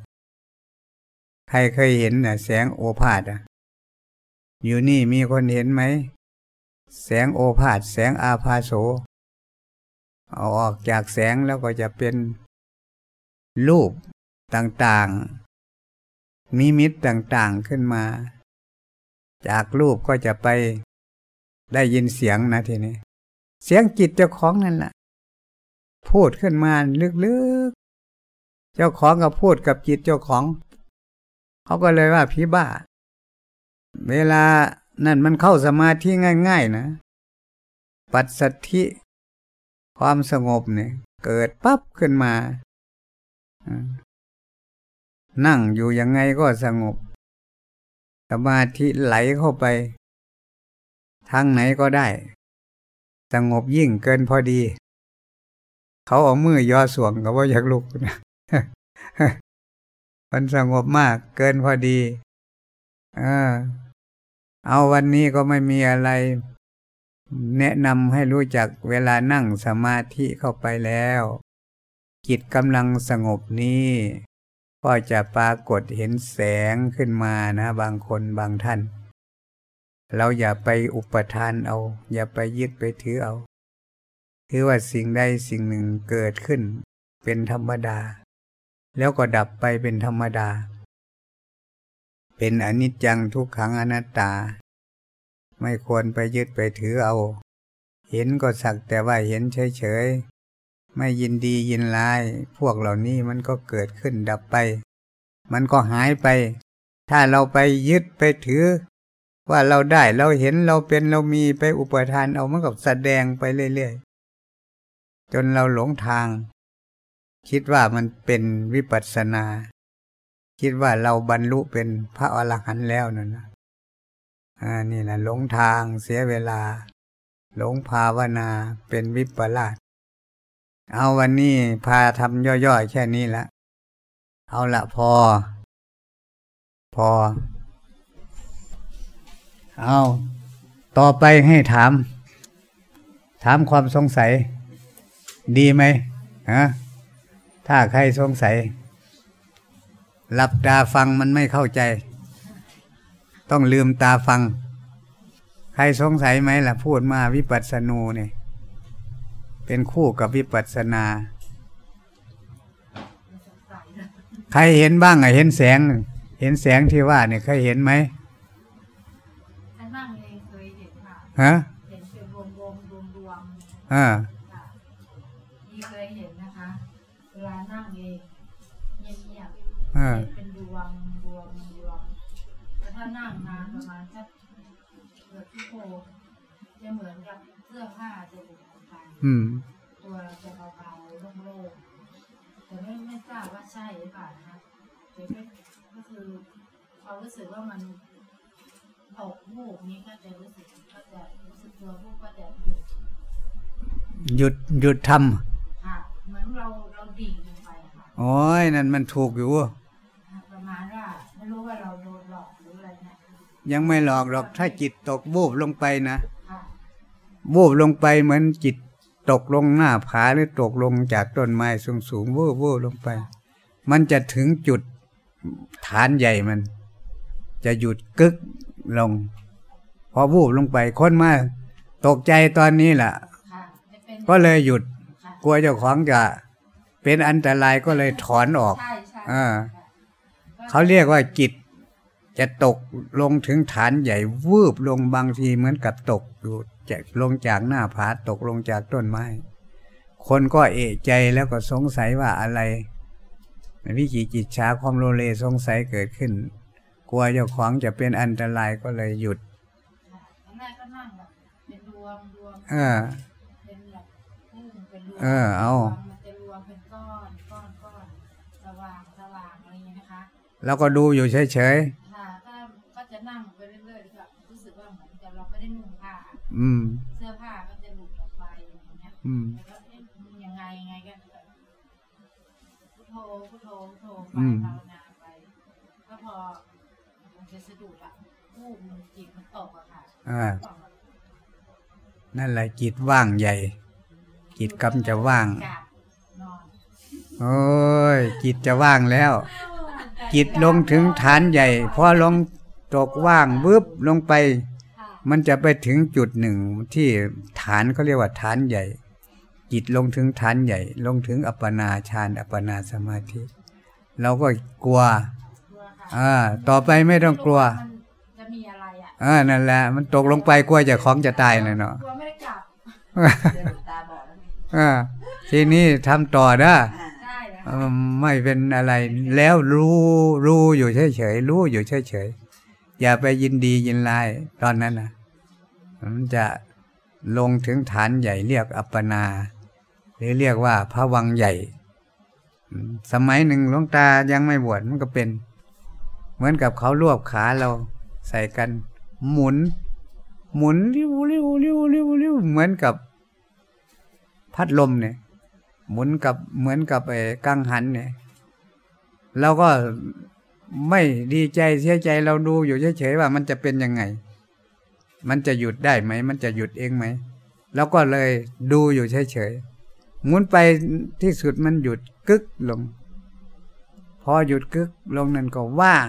Speaker 1: ใครเคยเห็นน่ะแสงโอภาษอะอยู่นี่มีคนเห็นไหม แสงโอภาษแสงอาภาโสเอาออกจากแสงแล้วก็จะเป็นรูปต่างๆ มีมิตรต่างๆขึ้นมา จากรูปก็จะไปได้ยินเสียงนะทีนี้ เสียงจิตเจ้าของนั่นแหละพูดขึ้นมาลึกๆ เจ้าของก็พูดกับจิตเจ้าของ เขาก็เลยว่าพี่บ้า เวลานั่นมันเข้าสมาธิง่าย ๆ นะ ปัสสัทธิ ความสงบเนี่ย เกิดปั๊บขึ้นมา นั่งอยู่ยังไงก็สงบ สมาธิไหลเข้าไป ทางไหนก็ได้ สงบยิ่งเกินพอดี เขาเอามือย่อสวงก็ว่าอยากลุกนะ มันสงบมากเกินพอดี เออ เอาวันนี้ก็ไม่มีอะไร แนะนำให้รู้จักเวลานั่งสมาธิเข้าไปแล้ว จิตกำลังสงบนี้ ก็จะปรากฏเห็นแสงขึ้นมานะ บางคนบางท่าน เราอย่าไปอุปทานเอา อย่าไปยึดไปถือเอาคือว่าสิ่งใดสิ่งหนึ่งเกิดขึ้น เป็นธรรมดา แล้วก็ดับไปเป็นธรรมดา เป็นอนิจจังทุกขังอนัตตา ไม่ควรไปยึดไปถือเอา เห็นก็สักแต่ว่าเห็นเฉยๆ ไม่ยินดียินร้าย พวกเหล่านี้มันก็เกิดขึ้นดับไป มันก็หายไป ถ้าเราไปยึดไปถือ ว่าเราได้เราเห็นเราเป็นเรามีไปอุปทานเอามันก็แสดงไปเรื่อยๆ จนเราหลงทาง คิดว่ามันเป็นวิปัสสนา คิดว่าเราบรรลุเป็นพระอรหันต์แล้วนั่นนะอ่านี่แหละหลงทางเสียเวลา หลงภาวนาเป็นวิปลาสเอาวันนี้พาทำย่อยๆ แค่นี้ละเอาละพอ พอ เอาต่อไปให้ถาม ถามความสงสัย ดีไหมฮะ ถ้าใครสงสัยหลับตาฟังมันไม่เข้าใจ ต้องลืมตาฟัง ใครสงสัยไหมล่ะ พูดมาวิปัสสนูเนี่ยเป็นคู่กับวิปัสสนา ใครเห็นบ้างอะเห็นแสง เห็นแสงที่ว่าเนี่ยเคยเห็นไหม
Speaker 2: นั่งเองเคยเห็นค่ะ
Speaker 1: ฮะ
Speaker 2: เห็นเป็นรวมรวมรวมรวม
Speaker 1: อ่า
Speaker 2: ที่เคยเห็นนะคะ เวลานั่งเอง เป็นดวงดวงดวงแต่ถ้านั่งนานประมาณสักเกือบชั่วโมงจะเหมือนกับเสื้อผ้าจะหลุดออกไปตัวจะเบาๆโล่งๆแต่ไม่ไม่ทราบว่าใช่หรือเปล่านะคะแต่ก็คือเขารู้สึกว่ามันตกวูบนี้ก็จะรู้สึกก็จะรู้สึกตัววูบก็จะหยุด
Speaker 1: หยุดหยุดทำ
Speaker 2: ค่ะเหมือนเราเราดิ่งลงไปค่ะ
Speaker 1: โอ้ยนั่นมันถูกอยู่ ยังไม่หลอกหรอกถ้าจิตตกบูบลงไปนะบูบลงไปเหมือนจิตตกลงหน้าผาหรือตกลงจากต้นไม้สูงสูงวูบวูบลงไป มันจะถึงจุดฐานใหญ่มัน จะหยุดกึกลง พอวูบลงไปคนมาตกใจตอนนี้แหละก็เลยหยุด กลัวเจ้าของจะเป็นอันตรายก็เลยถอนออกอ่าเขาเรียกว่าจิต จะตกลงถึงฐานใหญ่วืบลงบางทีเหมือนกับตกอยู่จะลงจากหน้าผาตกลงจากต้นไม้ คนก็เอะใจแล้วก็สงสัยว่าอะไรวิจิจิตชาความโลเลสงสัยเกิดขึ้น กลัวเจ้าของจะเป็นอันตรายก็เลยหยุดเออเออเอาแล้วก็ดูอยู่เฉ
Speaker 2: ย อืม เสื้อผ้าก็จะหลุดออกไปอย่างเงี้ย
Speaker 1: อืม
Speaker 2: แล้วก็ยังไงยังไงกันพุทโธพุทโธพุทโธไปภาวนาไป ก็พอมันจะสะดุดอะจิตมันตกอะค่ะ
Speaker 1: อ่านั่นแหละจิตว่างใหญ่ จิตกำจะว่าง
Speaker 2: กับนอน
Speaker 1: โอ้ย จิตจะว่างแล้ว จิตลงถึงฐานใหญ่ พอลงตกว่างบึบลงไป
Speaker 2: ค่ะ
Speaker 1: มันจะไปถึงจุดหนึ่งที่ฐานเขาเรียกว่าฐานใหญ่ จิตลงถึงฐานใหญ่ ลงถึงอัปปนาฌานอัปปนาสมาธิเราก็กลัว
Speaker 2: กลัวค่ะ
Speaker 1: อ่าต่อไปไม่ต้องกลัว
Speaker 2: มันจะมีอะไรอะ
Speaker 1: อ่านั่นแหละมันตกลงไปกลัวจะของจะตายเลยเนาะ
Speaker 2: กลัวไม่ได้กลับ
Speaker 3: เดินตาบอดแล้วไง
Speaker 1: อ่าทีนี้ทำต่อนะ
Speaker 3: อ่า
Speaker 2: ได้แล้ว
Speaker 1: เอ่อไม่เป็นอะไร แล้วรู้รู้อยู่เฉยๆรู้อยู่เฉยๆ อย่าไปยินดียินร้ายตอนนั้นนะมันจะลงถึงฐานใหญ่เรียกอัปปนา หรือเรียกว่าพระวังใหญ่ สมัยหนึ่งหลวงตายังไม่บวชมันก็เป็น เหมือนกับเขารวบขาเราใส่กัน หมุน หมุนริ้วริ้วริ้วริ้วริ้วเหมือนกับ พัดลมเนี่ย หมุนกับเหมือนกับไอ้กังหันเนี่ยเราก็ ไม่ดีใจเสียใจเราดูอยู่เฉยๆว่ามันจะเป็นยังไง มันจะหยุดได้ไหม มันจะหยุดเองไหมเราก็เลยดูอยู่เฉยๆหมุนไปที่สุดมันหยุดกึกลง พอหยุดกึกลงนั่นก็ว่าง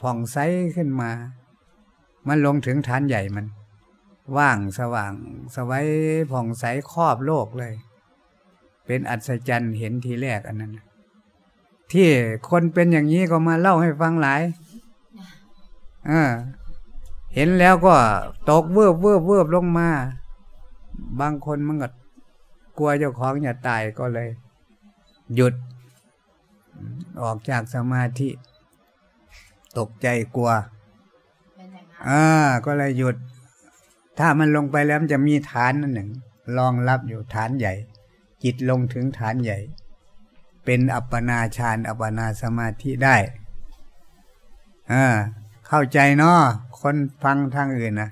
Speaker 1: ผ่องใสขึ้นมา มันลงถึงฐานใหญ่มัน ว่างสว่างสวัยผ่องใสครอบโลกเลย เป็นอัศจรรย์เห็นทีแรกอันนั้นนะ ที่คนเป็นอย่างนี้ก็มาเล่าให้ฟังหลายเออเห็นแล้วก็ตกเวิบเวิบเวิบลงมา บางคนมันก็กลัวเจ้าของจะตายก็เลย หยุด ออกจากสมาธิ ตกใจกลัว
Speaker 2: เป็นอย่างนั้น
Speaker 1: อ่าก็เลยหยุด ถ้ามันลงไปแล้วมันจะมีฐานนั่นหนึ่งรองรับอยู่ฐานใหญ่ จิตลงถึงฐานใหญ่ เป็นอัปปนาฌานอัปปนาสมาธิได้เอ่าเข้าใจเนาะคนฟังทางอื่นนะ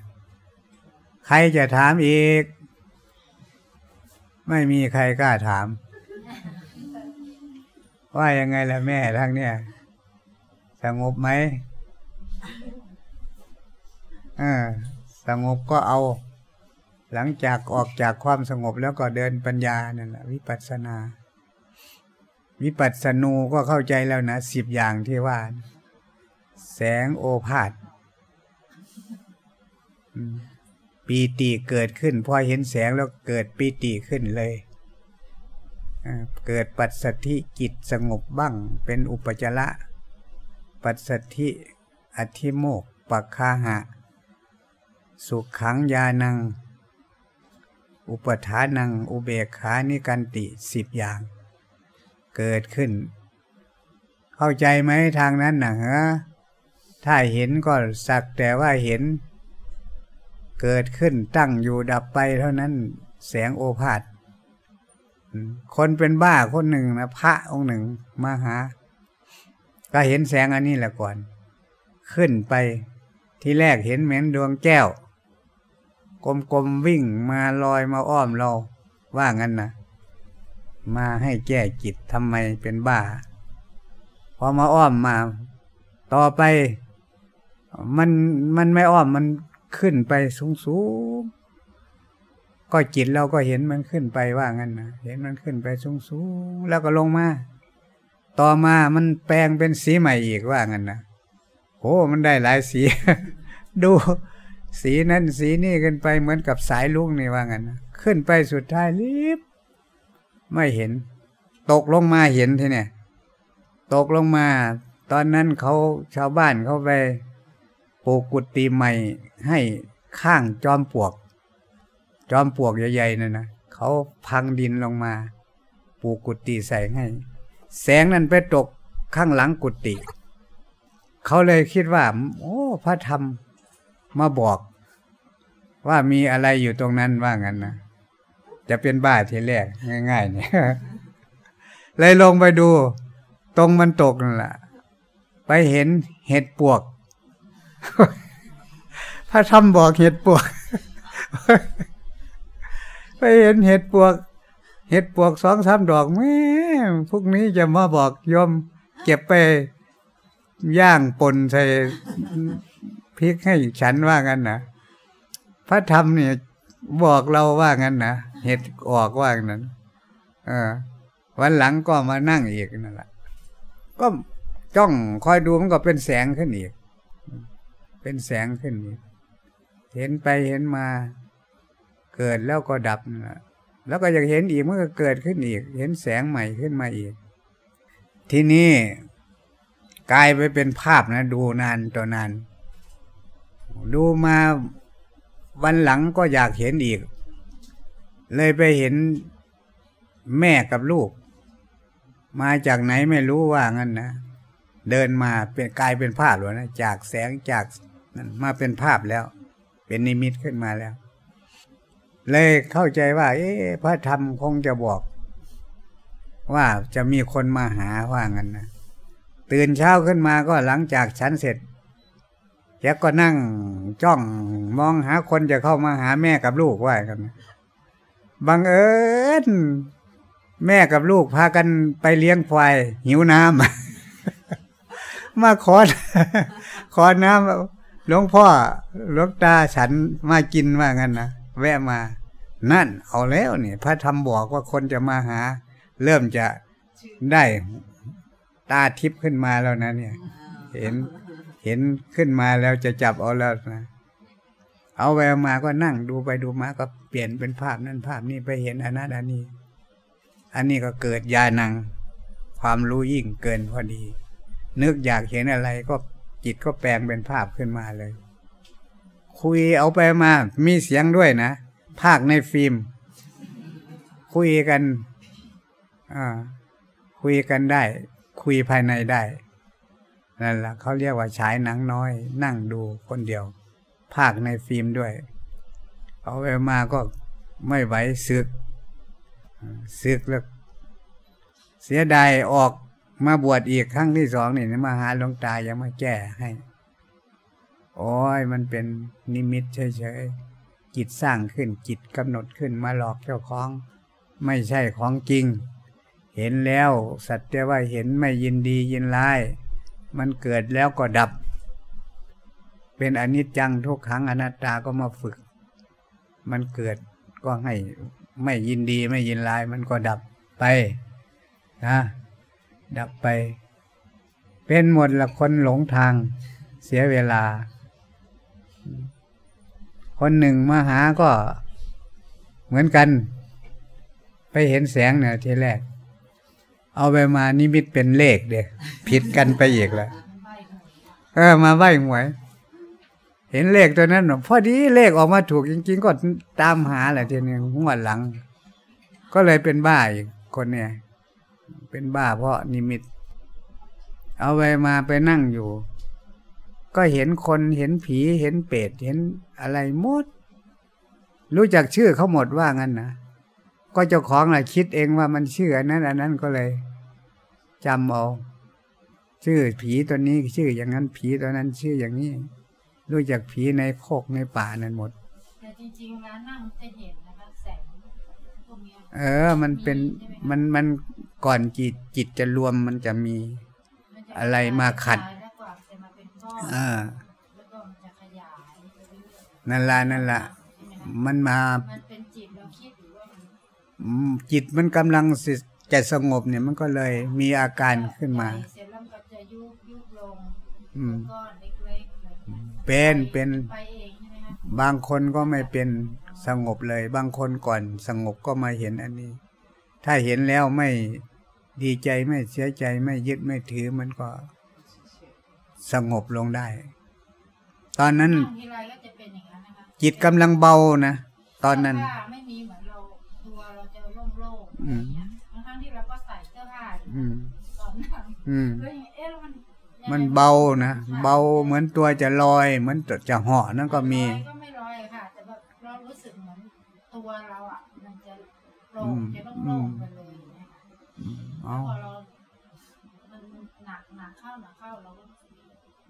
Speaker 1: ใครจะถามอีก ไม่มีใครกล้าถาม ว่ายังไงล่ะแม่ทางเนี่ยสงบไหมเออสงบก็เอา หลังจากออกจากความสงบแล้วก็เดินปัญญานั่นแหละวิปัสสนา วิปัสสนูก็เข้าใจแล้วนะสิบอย่างที่ว่า แสงโอภาษปีติเกิดขึ้น พอเห็นแสงแล้วเกิดปีติขึ้นเลยเกิดปัสสธิจิตสงบบ้าง เป็นอุปจระปัสสธิอธิโมกปักคาหะ สุขขังยานัง อุปทานัง อุเบกขานิกันติสิบอย่าง เกิดขึ้น เข้าใจไหมทางนั้นนะฮะถ้าเห็นก็สักแต่ว่าเห็น เกิดขึ้นตั้งอยู่ดับไปเท่านั้น แสงโอภาษคนเป็นบ้าคนหนึ่งนะพระองค์หนึ่งมาหา ก็เห็นแสงอันนี้แหละก่อน ขึ้นไปที่แรกเห็นเหมือนดวงแก้ว กลมๆวิ่งมาลอยมาอ้อมเราว่างั้นนะ มาให้แก้จิตทำไมเป็นบ้า พอมาอ้อมมา ต่อไป มันมันไม่อ้อมมันขึ้นไปสูงสูงก็จิตเราก็เห็นมันขึ้นไปว่างั้นนะเห็นมันขึ้นไปสูงสูงแล้วก็ลงมา ต่อมามันแปลงเป็นสีใหม่อีกว่างั้นนะโอ้มันได้หลายสี ดูสีนั้นสีนี่ขึ้นไปเหมือนกับสายลุงนี่ว่างั้นนะขึ้นไปสุดท้ายลิบ ไม่เห็น ตกลงมาเห็นทีเนี่ย ตกลงมา ตอนนั้นเขาชาวบ้านเขาไปปลูกกุฏิใหม่ให้ข้างจอมปลวก จอมปลวกใหญ่ๆนั่นนะเขาพังดินลงมาปลูกกุฏิใส่ให้ แสงนั้นไปตกข้างหลังกุฏิเขาเลยคิดว่า โอ้พระธรรมมาบอก ว่ามีอะไรอยู่ตรงนั้นว่างั้นนะ จะเป็นบ้าทีแรกง่ายๆเนี่ยเลยลงไปดู ตรงมันตกนั่นแหละไปเห็นเห็ดปวก พระธรรมบอกเห็ดปวก ไปเห็นเห็ดปวก เห็ดปวกสองสามดอกแม่พวกนี้จะมาบอกโยมเก็บไปย่างปนใส่พริกให้ฉันว่างั้นนะพระธรรมเนี่ยบอกเราว่างั้นนะ เห็ดออกว่างนนั้น เออ วันหลังก็มานั่งอีกนั่นแหละก็จ้องคอยดูมันก็เป็นแสงขึ้นอีก เป็นแสงขึ้นอีก เห็นไปเห็นมา เกิดแล้วก็ดับนั่นแหละแล้วก็อยากเห็นอีกมันก็เกิดขึ้นอีก เห็นแสงใหม่ขึ้นมาอีก ที่นี่กลายไปเป็นภาพนะ ดูนานต่อนาน ดูมาวันหลังก็อยากเห็นอีก เลยไปเห็นแม่กับลูก มาจากไหนไม่รู้ว่างั้นนะเดินมาเป็นกลายเป็นภาพแล้วนะจากแสงจากนั่นมาเป็นภาพแล้ว เป็นนิมิตขึ้นมาแล้ว เลยเข้าใจว่า เอ๊พระธรรมคงจะบอก ว่าจะมีคนมาหาว่างั้นนะตื่นเช้าขึ้นมาก็หลังจากฉันเสร็จแกก็นั่งจ้องมองหาคนจะเข้ามาหาแม่กับลูกว่ากันนะ บังเอิญแม่กับลูกพากันไปเลี้ยงควายหิวน้ำมาขอ ขอน้ำหลวงพ่อหลวงตาฉันมากินว่างั้นนะแวะมา นั่น เอาแล้วนี่พระธรรมบอกว่าคนจะมาหา เริ่มจะได้ตาทิพย์ขึ้นมาแล้วนะเนี่ย เห็นเห็นขึ้นมาแล้วจะจับเอาแล้วนะเอาแววมาก็นั่งดูไปดูมาก็ เปลี่ยนเป็นภาพนั้นภาพนี้ไปเห็นอันนั้นอันนี้ อันนี้ก็เกิดญาณัง ความรู้ยิ่งเกินพอดี นึกอยากเห็นอะไรก็จิตก็แปลงเป็นภาพขึ้นมาเลย คุยเอาไปมา มีเสียงด้วยนะ ภาคในฟิล์ม คุยกันอ่าคุยกันได้ คุยภายในได้นั่นแหละเขาเรียกว่าฉายหนังน้อย นั่งดูคนเดียว ภาคในฟิล์มด้วย เอาไปมาก็ไม่ไหวซึกซึกแล้ว เสียดายออกมาบวชอีกครั้งที่สองนี่มาหาหลวงตายังมาแก้ให้โอ้ยมันเป็นนิมิตเฉยๆจิตสร้างขึ้นจิตกำหนดขึ้นมาหลอกเจ้าของ ไม่ใช่ของจริง เห็นแล้วสัตว์แต่ว่าเห็นไม่ยินดียินร้าย มันเกิดแล้วก็ดับ เป็นอนิจจังทุกครั้งอนัตตาก็มาฝึก มันเกิดก็ให้ไม่ยินดีไม่ยินร้ายมันก็ดับไปนะ ดับไป เป็นหมดละคนหลงทางเสียเวลา คนหนึ่งมาหาก็เหมือนกัน ไปเห็นแสงเนี่ยทีแรก เอาไปมานิมิตเป็นเลขเด็กผิดกันไปอีกแล้วเออมาใบหวย เห็นเลขตัวนั้นหนอพอดีเลขออกมาถูกจริง ๆ ก็ตามหาแหละทีนี้งวดหลัง ก็เลยเป็นบ้าอีกคนเนี่ย เป็นบ้าเพราะนิมิต เอาไปมาไปนั่งอยู่ ก็เห็นคนเห็นผีเห็นเปรตเห็นอะไรหมด รู้จักชื่อเขาหมดว่างั้นนะก็เจ้าของแหละคิดเองว่ามันชื่ออันนั้นอันนั้นก็เลยจำเอาชื่อผีตัวนี้ชื่ออย่างนั้นผีตัวนั้นชื่ออย่างนี้ รู้จักผีในโคกในป่านั้นหมด
Speaker 2: แต่จริงๆแล้วนั่งจะเห็นนะคะแสงพวกเนี้ย
Speaker 1: เออ มันเป็นมันมันก่อนจิตจิตจะรวมมันจะมี
Speaker 2: มันจ
Speaker 1: อะไรมาขัด
Speaker 2: แล้วกว่าจะมาเป็นก้อน
Speaker 1: อ่า
Speaker 2: แล้วก็มันจะขยายไปเรื่อยๆ
Speaker 1: นั่นละนั่นละ
Speaker 2: ใช่ไหมคะ
Speaker 1: มันมา
Speaker 2: มันเป็นจิตเราคิดหรือว่ามัน
Speaker 1: อืมจิตมันกำลังสิจะสงบเนี่ยมันก็เลยมีอาการขึ้นมา
Speaker 2: เสร็จแล้วมันก็จะยุบยุบลง
Speaker 1: อืม
Speaker 2: เงี้ย
Speaker 1: เป็นเป็น
Speaker 2: ไปเองใช่ไหมคะ
Speaker 1: บางคนก็ไม่เป็นสงบเลย บางคนก่อนสงบก็มาเห็นอันนี้ ถ้าเห็นแล้วไม่ดีใจไม่เสียใจไม่ยึดไม่ถือมันก็ สงบลงได้ ตอนนั้น
Speaker 2: นั่งทีไรก็จะเป็นอย่างนั้นนะคะ
Speaker 1: จิตกำลังเบานะตอนนั้น
Speaker 2: เสื้ผ้าไม่มีเหมือนเราตัวเราจะโล่งๆอะไรอย่างเงี้ยทั้งๆที่เราก็ใส่เสื้อผ้าอยู่
Speaker 1: อืม
Speaker 2: ตอนนั่ง
Speaker 1: อืม
Speaker 2: แล้วอย่างเอ๊ะแล้วมันยังไง
Speaker 1: มันเบานะเบาเหมือนตัวจะลอย เหมือนจะเหาะนั่นก็มี
Speaker 2: ลอยก็ไม่ลอยค่ะแต่แบบเรารู้สึกเหมือนตัวเราอะมันจะโปร่
Speaker 1: อื
Speaker 2: ง
Speaker 1: ม
Speaker 2: จะโล่งๆไปเลยอย่างเงี้ยค่ะ
Speaker 1: เอา
Speaker 2: พอเรามันหนักหนักเข้าหนักเข้าเราก็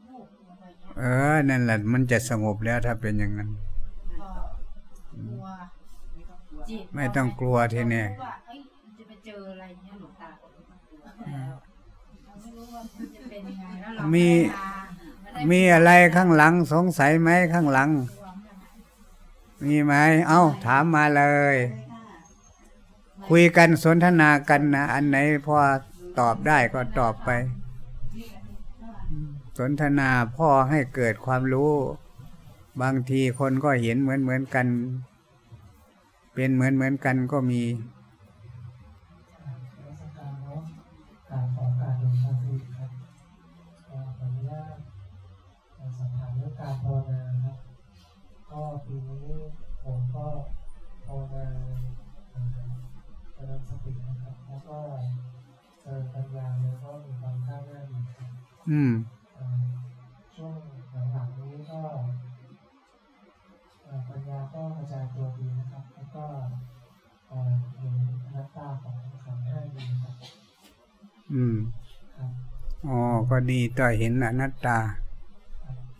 Speaker 2: วูบลงไปเงี้ย
Speaker 1: เออนั่นแหละมันจะสงบแล้วถ้าเป็นอย่างนั้น
Speaker 2: ก็กลัวจิต
Speaker 1: ไม่ต้องกลัวทีนี้
Speaker 2: เราไม่รู้ว่าเอ้ยมันจะไปเจออะไรเงี้ยหลวงตาเราไมีมี
Speaker 1: อะไรข้างหลังสงสัยไหมข้างหลัง มีไหมเอ้า ถามมาเลย คุยกันสนทนากันนะอันไหนพอตอบได้ก็ตอบไป สนทนาพ่อให้เกิดความรู้ บางทีคนก็เห็นเหมือนเหมือนกัน เป็นเหมือนเหมือนกันก็มี
Speaker 4: การขอการลงทาสีครับขออนุญาตสอบถามเรื่องการภาวนาครับ ก็ปีนี้ผมก็ ภาวนาเจริญสตินะครับ แล้วก็เจริญปัญญาแล้วก็มีความก้าวหน้าดีครับ
Speaker 1: อืม
Speaker 4: ช่วงหลังๆนี้ก็ปัญญาก็กระจายตัวดีนะครับ แล้วก็เห็นอนัตตาของขันห้าดีครับ
Speaker 1: อืมอ๋อ ก็ดีต่อเห็นอนัตตา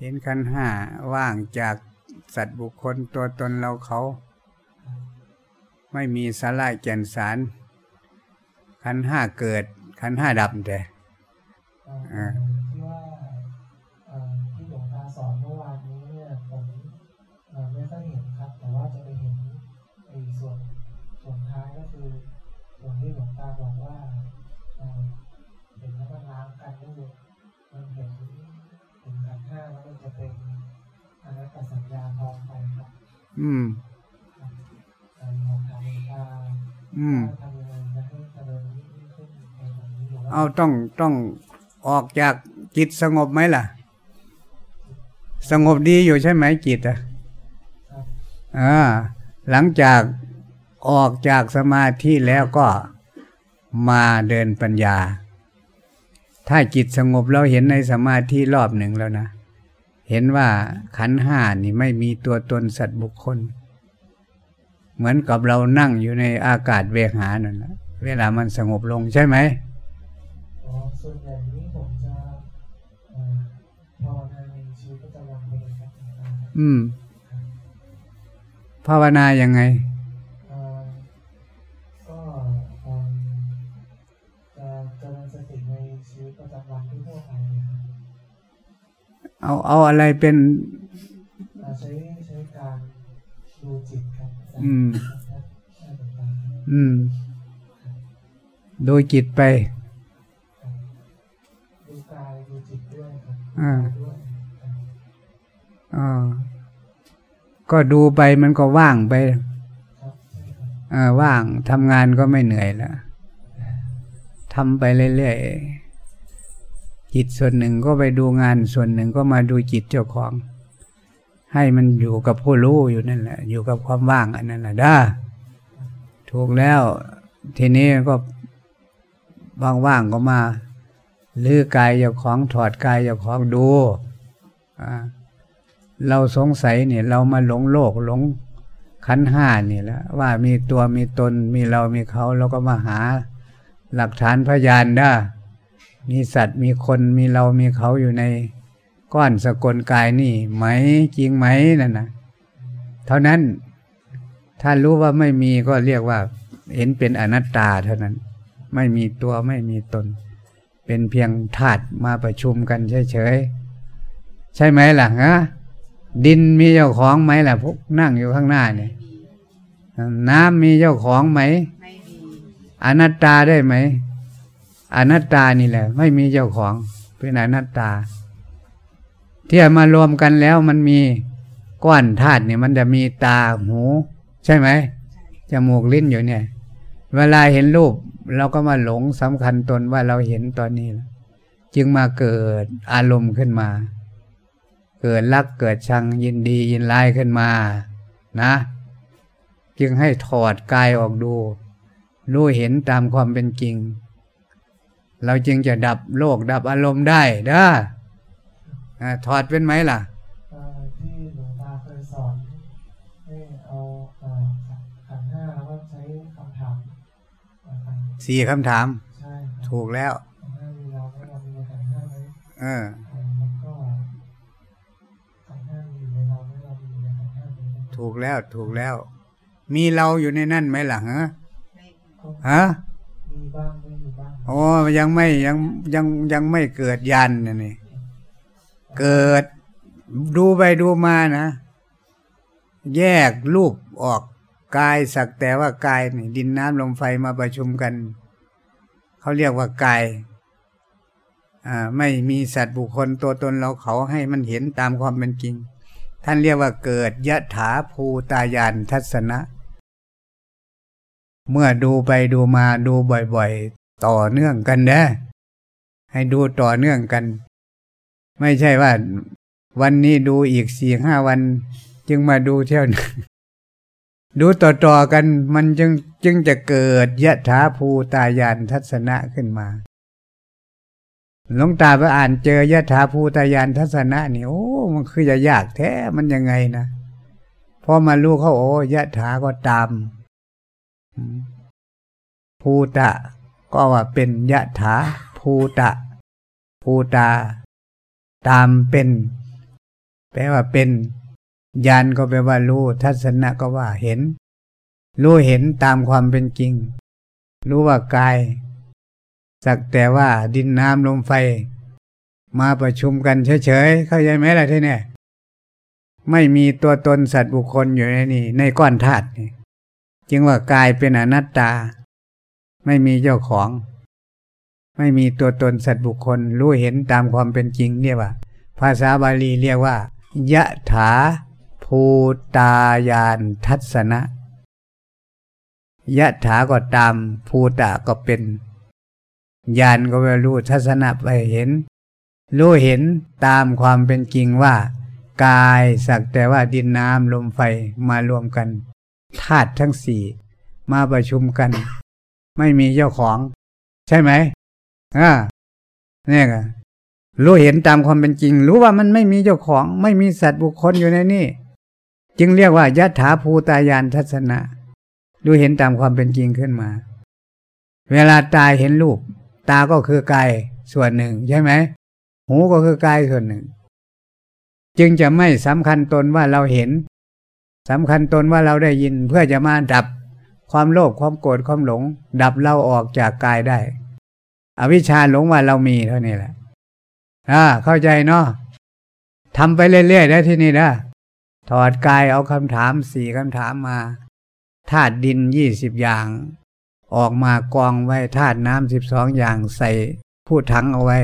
Speaker 1: เห็นขันห้าว่างจากสัตว์บุคคลตัวตนเราเขา ไม่มีสาระแก่นสาร ขันธ์ห้าเกิด ขันธ์ห้าดับแต่
Speaker 4: เอ่อที่ว่าเอ่อที่หลวงตาสอนเมื่อวานนี้เนี่ยผมเอ่อไม่ค่อยเห็นครับ แต่ว่าจะไปเห็นไอ้ส่วนส่วนท้ายก็คือส่วนที่หลวงตาบอกว่าเอ่อเห็นแล้วมันล้างกันนี่มันเห็นเห็นขันธ์ห้าแล้วมันจะเป็นอนัตตสัญญาพร้อมไปครับ
Speaker 1: อืม
Speaker 4: อื
Speaker 1: ม
Speaker 4: เอา
Speaker 1: ต้องต้องออกจากจิตสงบไหมล่ะ สงบดีอยู่ใช่ไหมจิตอะอ่าหลังจากออกจากสมาธิแล้วก็มาเดินปัญญา ถ้าจิตสงบเราเห็นในสมาธิรอบหนึ่งแล้วนะ เห็นว่าขันห้านี่ไม่มีตัวตนสัตว์บุคคล เหมือนกับเรานั่งอยู่ในอากาศเวหานั่นแหละเวลามันสงบลงใช่ไหม
Speaker 4: อ๋อส่วนใหญ่นี้ผมจะเอ่อภาวนาในชีวิตประจำวันไปเลยครับอาจารย์ครับ
Speaker 1: อืม ภาวนายังไง
Speaker 4: เอ่อก็เอิ่มจะเจริญสติในชีวิตประจำวันทั่วๆไปนะครับ
Speaker 1: เอาเอาอะไรเป็น
Speaker 4: อื
Speaker 1: ม อืม โดยจิตไป
Speaker 4: ดูกายดูจิตด้วยครับ
Speaker 1: อ่าอ่าก็ดูไปมันก็ว่างไปอ่าว่างทำงานก็ไม่เหนื่อยแล้วทำไปเรื่อยๆจิตส่วนหนึ่งก็ไปดูงานส่วนหนึ่งก็มาดูจิตเจ้าของ ให้มันอยู่กับผู้รู้อยู่นั่นแหละ อยู่กับความว่างอันนั้นแหละด้าถูกแล้ว ทีนี้ก็ว่างๆก็มาลื้อกายเจ้าของถอดกายเจ้าของดูเราสงสัยเนี่ย เรามาหลงโลกหลงขันห้านี่แหละว่ามีตัวมีตนมีเรามีเขาเราก็มาหาหลักฐานพยานได้มีสัตว์มีคนมีเรามีเขาอยู่ใน ก้อนสกลกายนี่ไหมจริงไหมนั่นนะเท่านั้นถ้ารู้ว่าไม่มีก็เรียกว่า เห็นเป็นอนัตตาเท่านั้น ไม่มีตัวไม่มีตน เป็นเพียงธาตุมาประชุมกันเฉยๆใช่ไหมล่ะฮะดินมีเจ้าของไหมล่ะพวกนั่งอยู่ข้างหน้าเนี่ยน้ำมีเจ้าของไหม
Speaker 3: ไม่มี
Speaker 1: อนัตตาได้ไหมอนัตตานี่แหละ ไม่มีเจ้าของเป็นอนัตตา ที่เอามารวมกันแล้วมันมีก้อนธาตุเนี่ยมันจะมีตาหู ใช่ไหมจมูกลิ้นอยู่เนี่ย เวลาเห็นรูปเราก็มาหลงสำคัญตนว่าเราเห็นตอนนี้แล้วจึงมาเกิดอารมณ์ขึ้นมา เกิดรักเกิดชังยินดียินร้ายขึ้นมา นะ จึงให้ถอดกายออกดู รู้เห็นตามความเป็นจริง เราจึงจะดับโลกดับอารมณ์ได้เด้ออ่า ถอดเป็นไหมล่ะ
Speaker 4: เอ่อที่หลวงตาเคยสอนให้เอาเอ่อขันธ์ห้าแล้วก็ใช้คำถามเอ่อขันธ์
Speaker 1: สี่คำถาม
Speaker 4: ใช่ครับ
Speaker 1: ถูกแล้ว
Speaker 4: ขันธ์ห้ามีเราไม่เรามีขันธ์ห้าไหม
Speaker 1: เออ
Speaker 4: เอ่อแล้วก็ขันธ์ห้ามีในเราไม่เรามีในขันธ์ห้าไหม
Speaker 1: ถูกแล้วถูกแล้ว มีเราอยู่ในนั่นไหมล่ะฮะ
Speaker 3: ไม่มี
Speaker 4: ก็
Speaker 1: ฮะ
Speaker 4: มีบ้างไม่มีบ้าง
Speaker 1: โอ้ยังไม่ยังยังยังไม่เกิดยันนะนี่ เกิดดูไปดูมานะ แยกรูปออกกายสักแต่ว่ากายนี่ดินน้ำลมไฟมาประชุมกัน เขาเรียกว่ากายไม่มีสัตว์บุคคลตัวตนเราเขาให้มันเห็นตามความเป็นจริง ท่านเรียกว่าเกิดยะถาภูตายานทัศนะ เมื่อดูไปดูมาดูบ่อยๆ ต่อเนื่องกันนะให้ดูต่อเนื่องกัน ไม่ใช่ว่า วันนี้ดูอีกสี่ห้าวัน จึงมาดูเที่ยวนึงดูต่อๆกันมันจึงจึงจะเกิดยะถาภูตายานทัศนะขึ้นมาหลวงตาไปอ่านเจอยะถาภูตายานทัศนะนี่โอ้มันคือจะยากแท้มันยังไงนะพอมารู้เขาโอ้ยะถาก็ตามภูตะ ก็ว่าเป็นยะถาภูตะภูตา ตามเป็น แปลว่าเป็นยานก็แปลว่ารู้ทัศนะก็ว่าเห็น รู้เห็นตามความเป็นจริง รู้ว่ากาย สักแต่ว่าดินน้ำลมไฟ มาประชุมกันเฉยๆเข้าใจไหมล่ะที่เนี่ยไม่มีตัวตนสัตว์บุคคลอยู่ในนี่ในก้อนธาตุนี่จึงว่ากายเป็นอนัตตา ไม่มีเจ้าของ ไม่มีตัวตนสัตว์บุคคล รู้เห็นตามความเป็นจริงเรียว่า ภาษาบาลีเรียกว่ายะถาภูตายานทัศนะยะถาก็ตามภูตาก็เป็น ยานก็ไปรู้ทัศนะไปเห็น รู้เห็นตามความเป็นจริงว่า กายสักแต่ว่าดินน้ำลมไฟมารวมกันธาตุทั้งสี่มาประชุมกัน ไม่มีเจ้าของ ใช่ไหม อ่าเนี่ยรู้เห็นตามความเป็นจริง รู้ว่ามันไม่มีเจ้าของ ไม่มีสัตว์บุคคลอยู่ในนี่ จึงเรียกว่ายะถาภูตายานทัศนะดูเห็นตามความเป็นจริงขึ้นมา เวลาตายเห็นรูป ตาก็คือกายส่วนหนึ่ง ใช่ไหม หูก็คือกายส่วนหนึ่ง จึงจะไม่สำคัญตนว่าเราเห็นสำคัญตนว่าเราได้ยินเพื่อจะมาดับความโลภความโกรธความหลง ดับเราออกจากกายได้ อวิชชาหลงว่าเรามีเท่านี้แหละอ่าเข้าใจเนาะทำไปเรื่อยๆได้ที่นี่นะถอดกายเอาคำถามสี่คำถามมาธาตุดินยี่สิบอย่าง ออกมากองไว้ธาตุน้ำสิบสองอย่างใส่พูดถังเอาไว้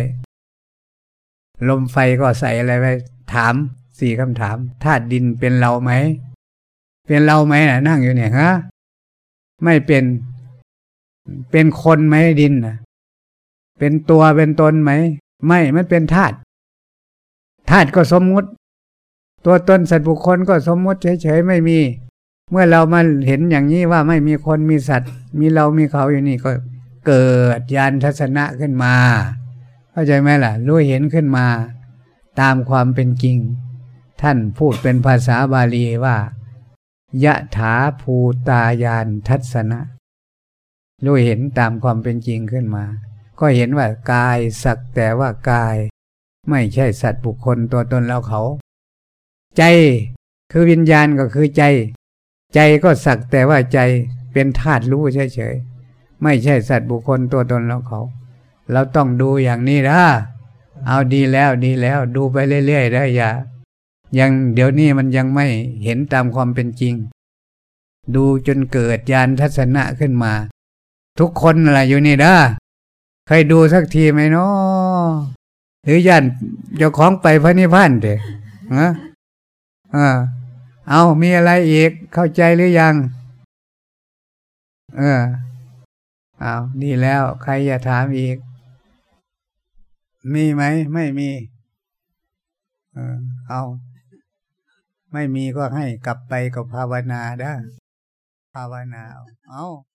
Speaker 1: ลมไฟก็ใส่อะไรไว้ ถามสี่คำถามธาตุดินเป็นเราไหม เป็นเราไหมนะนั่งอยู่เนี่ยฮะไม่เป็นเป็นคนไหมดินนะ เป็นตัวเป็นตนไหม ไม่มันเป็นธาตุธาตุก็สมมุติ ตัวตนสัตว์บุคคลก็สมมติเฉยๆไม่มี เมื่อเรามาเห็นอย่างนี้ว่าไม่มีคนมีสัตว์ มีเรามีเขาอยู่นี่ก็เกิดญาณทัศนะขึ้นมาเข้าใจไหมล่ะ รู้เห็นขึ้นมา ตามความเป็นจริง ท่านพูดเป็นภาษาบาลีว่ายะถาภูตายานทัศนะรู้เห็นตามความเป็นจริงขึ้นมา ก็เห็นว่ากายสักแต่ว่ากาย ไม่ใช่สัตว์บุคคลตัวตนเราเขา ใจคือวิญญาณก็คือใจ ใจก็สักแต่ว่าใจเป็นธาตุรู้เฉยๆไม่ใช่สัตว์บุคคลตัวตนเราเขา เราต้องดูอย่างนี้นะเอาดีแล้วดีแล้วดูไปเรื่อยๆได้อย่ายังเดี๋ยวนี้มันยังไม่เห็นตามความเป็นจริง ดูจนเกิดญาณทัศนะขึ้นมา ทุกคนอะไรอยู่นี่นะ เคยดูสักทีไหมเนาะหรือญาณเจ้าของไปพระนิพพานเถอะฮะเออเอามีอะไรอีกเข้าใจหรือยัง เออเอานี่แล้ว ใครอย่าถามอีก มีไหม ไม่มี เออ เอา ไม่มีก็ให้กลับไปกับภาวนาได้ภาวนา เอา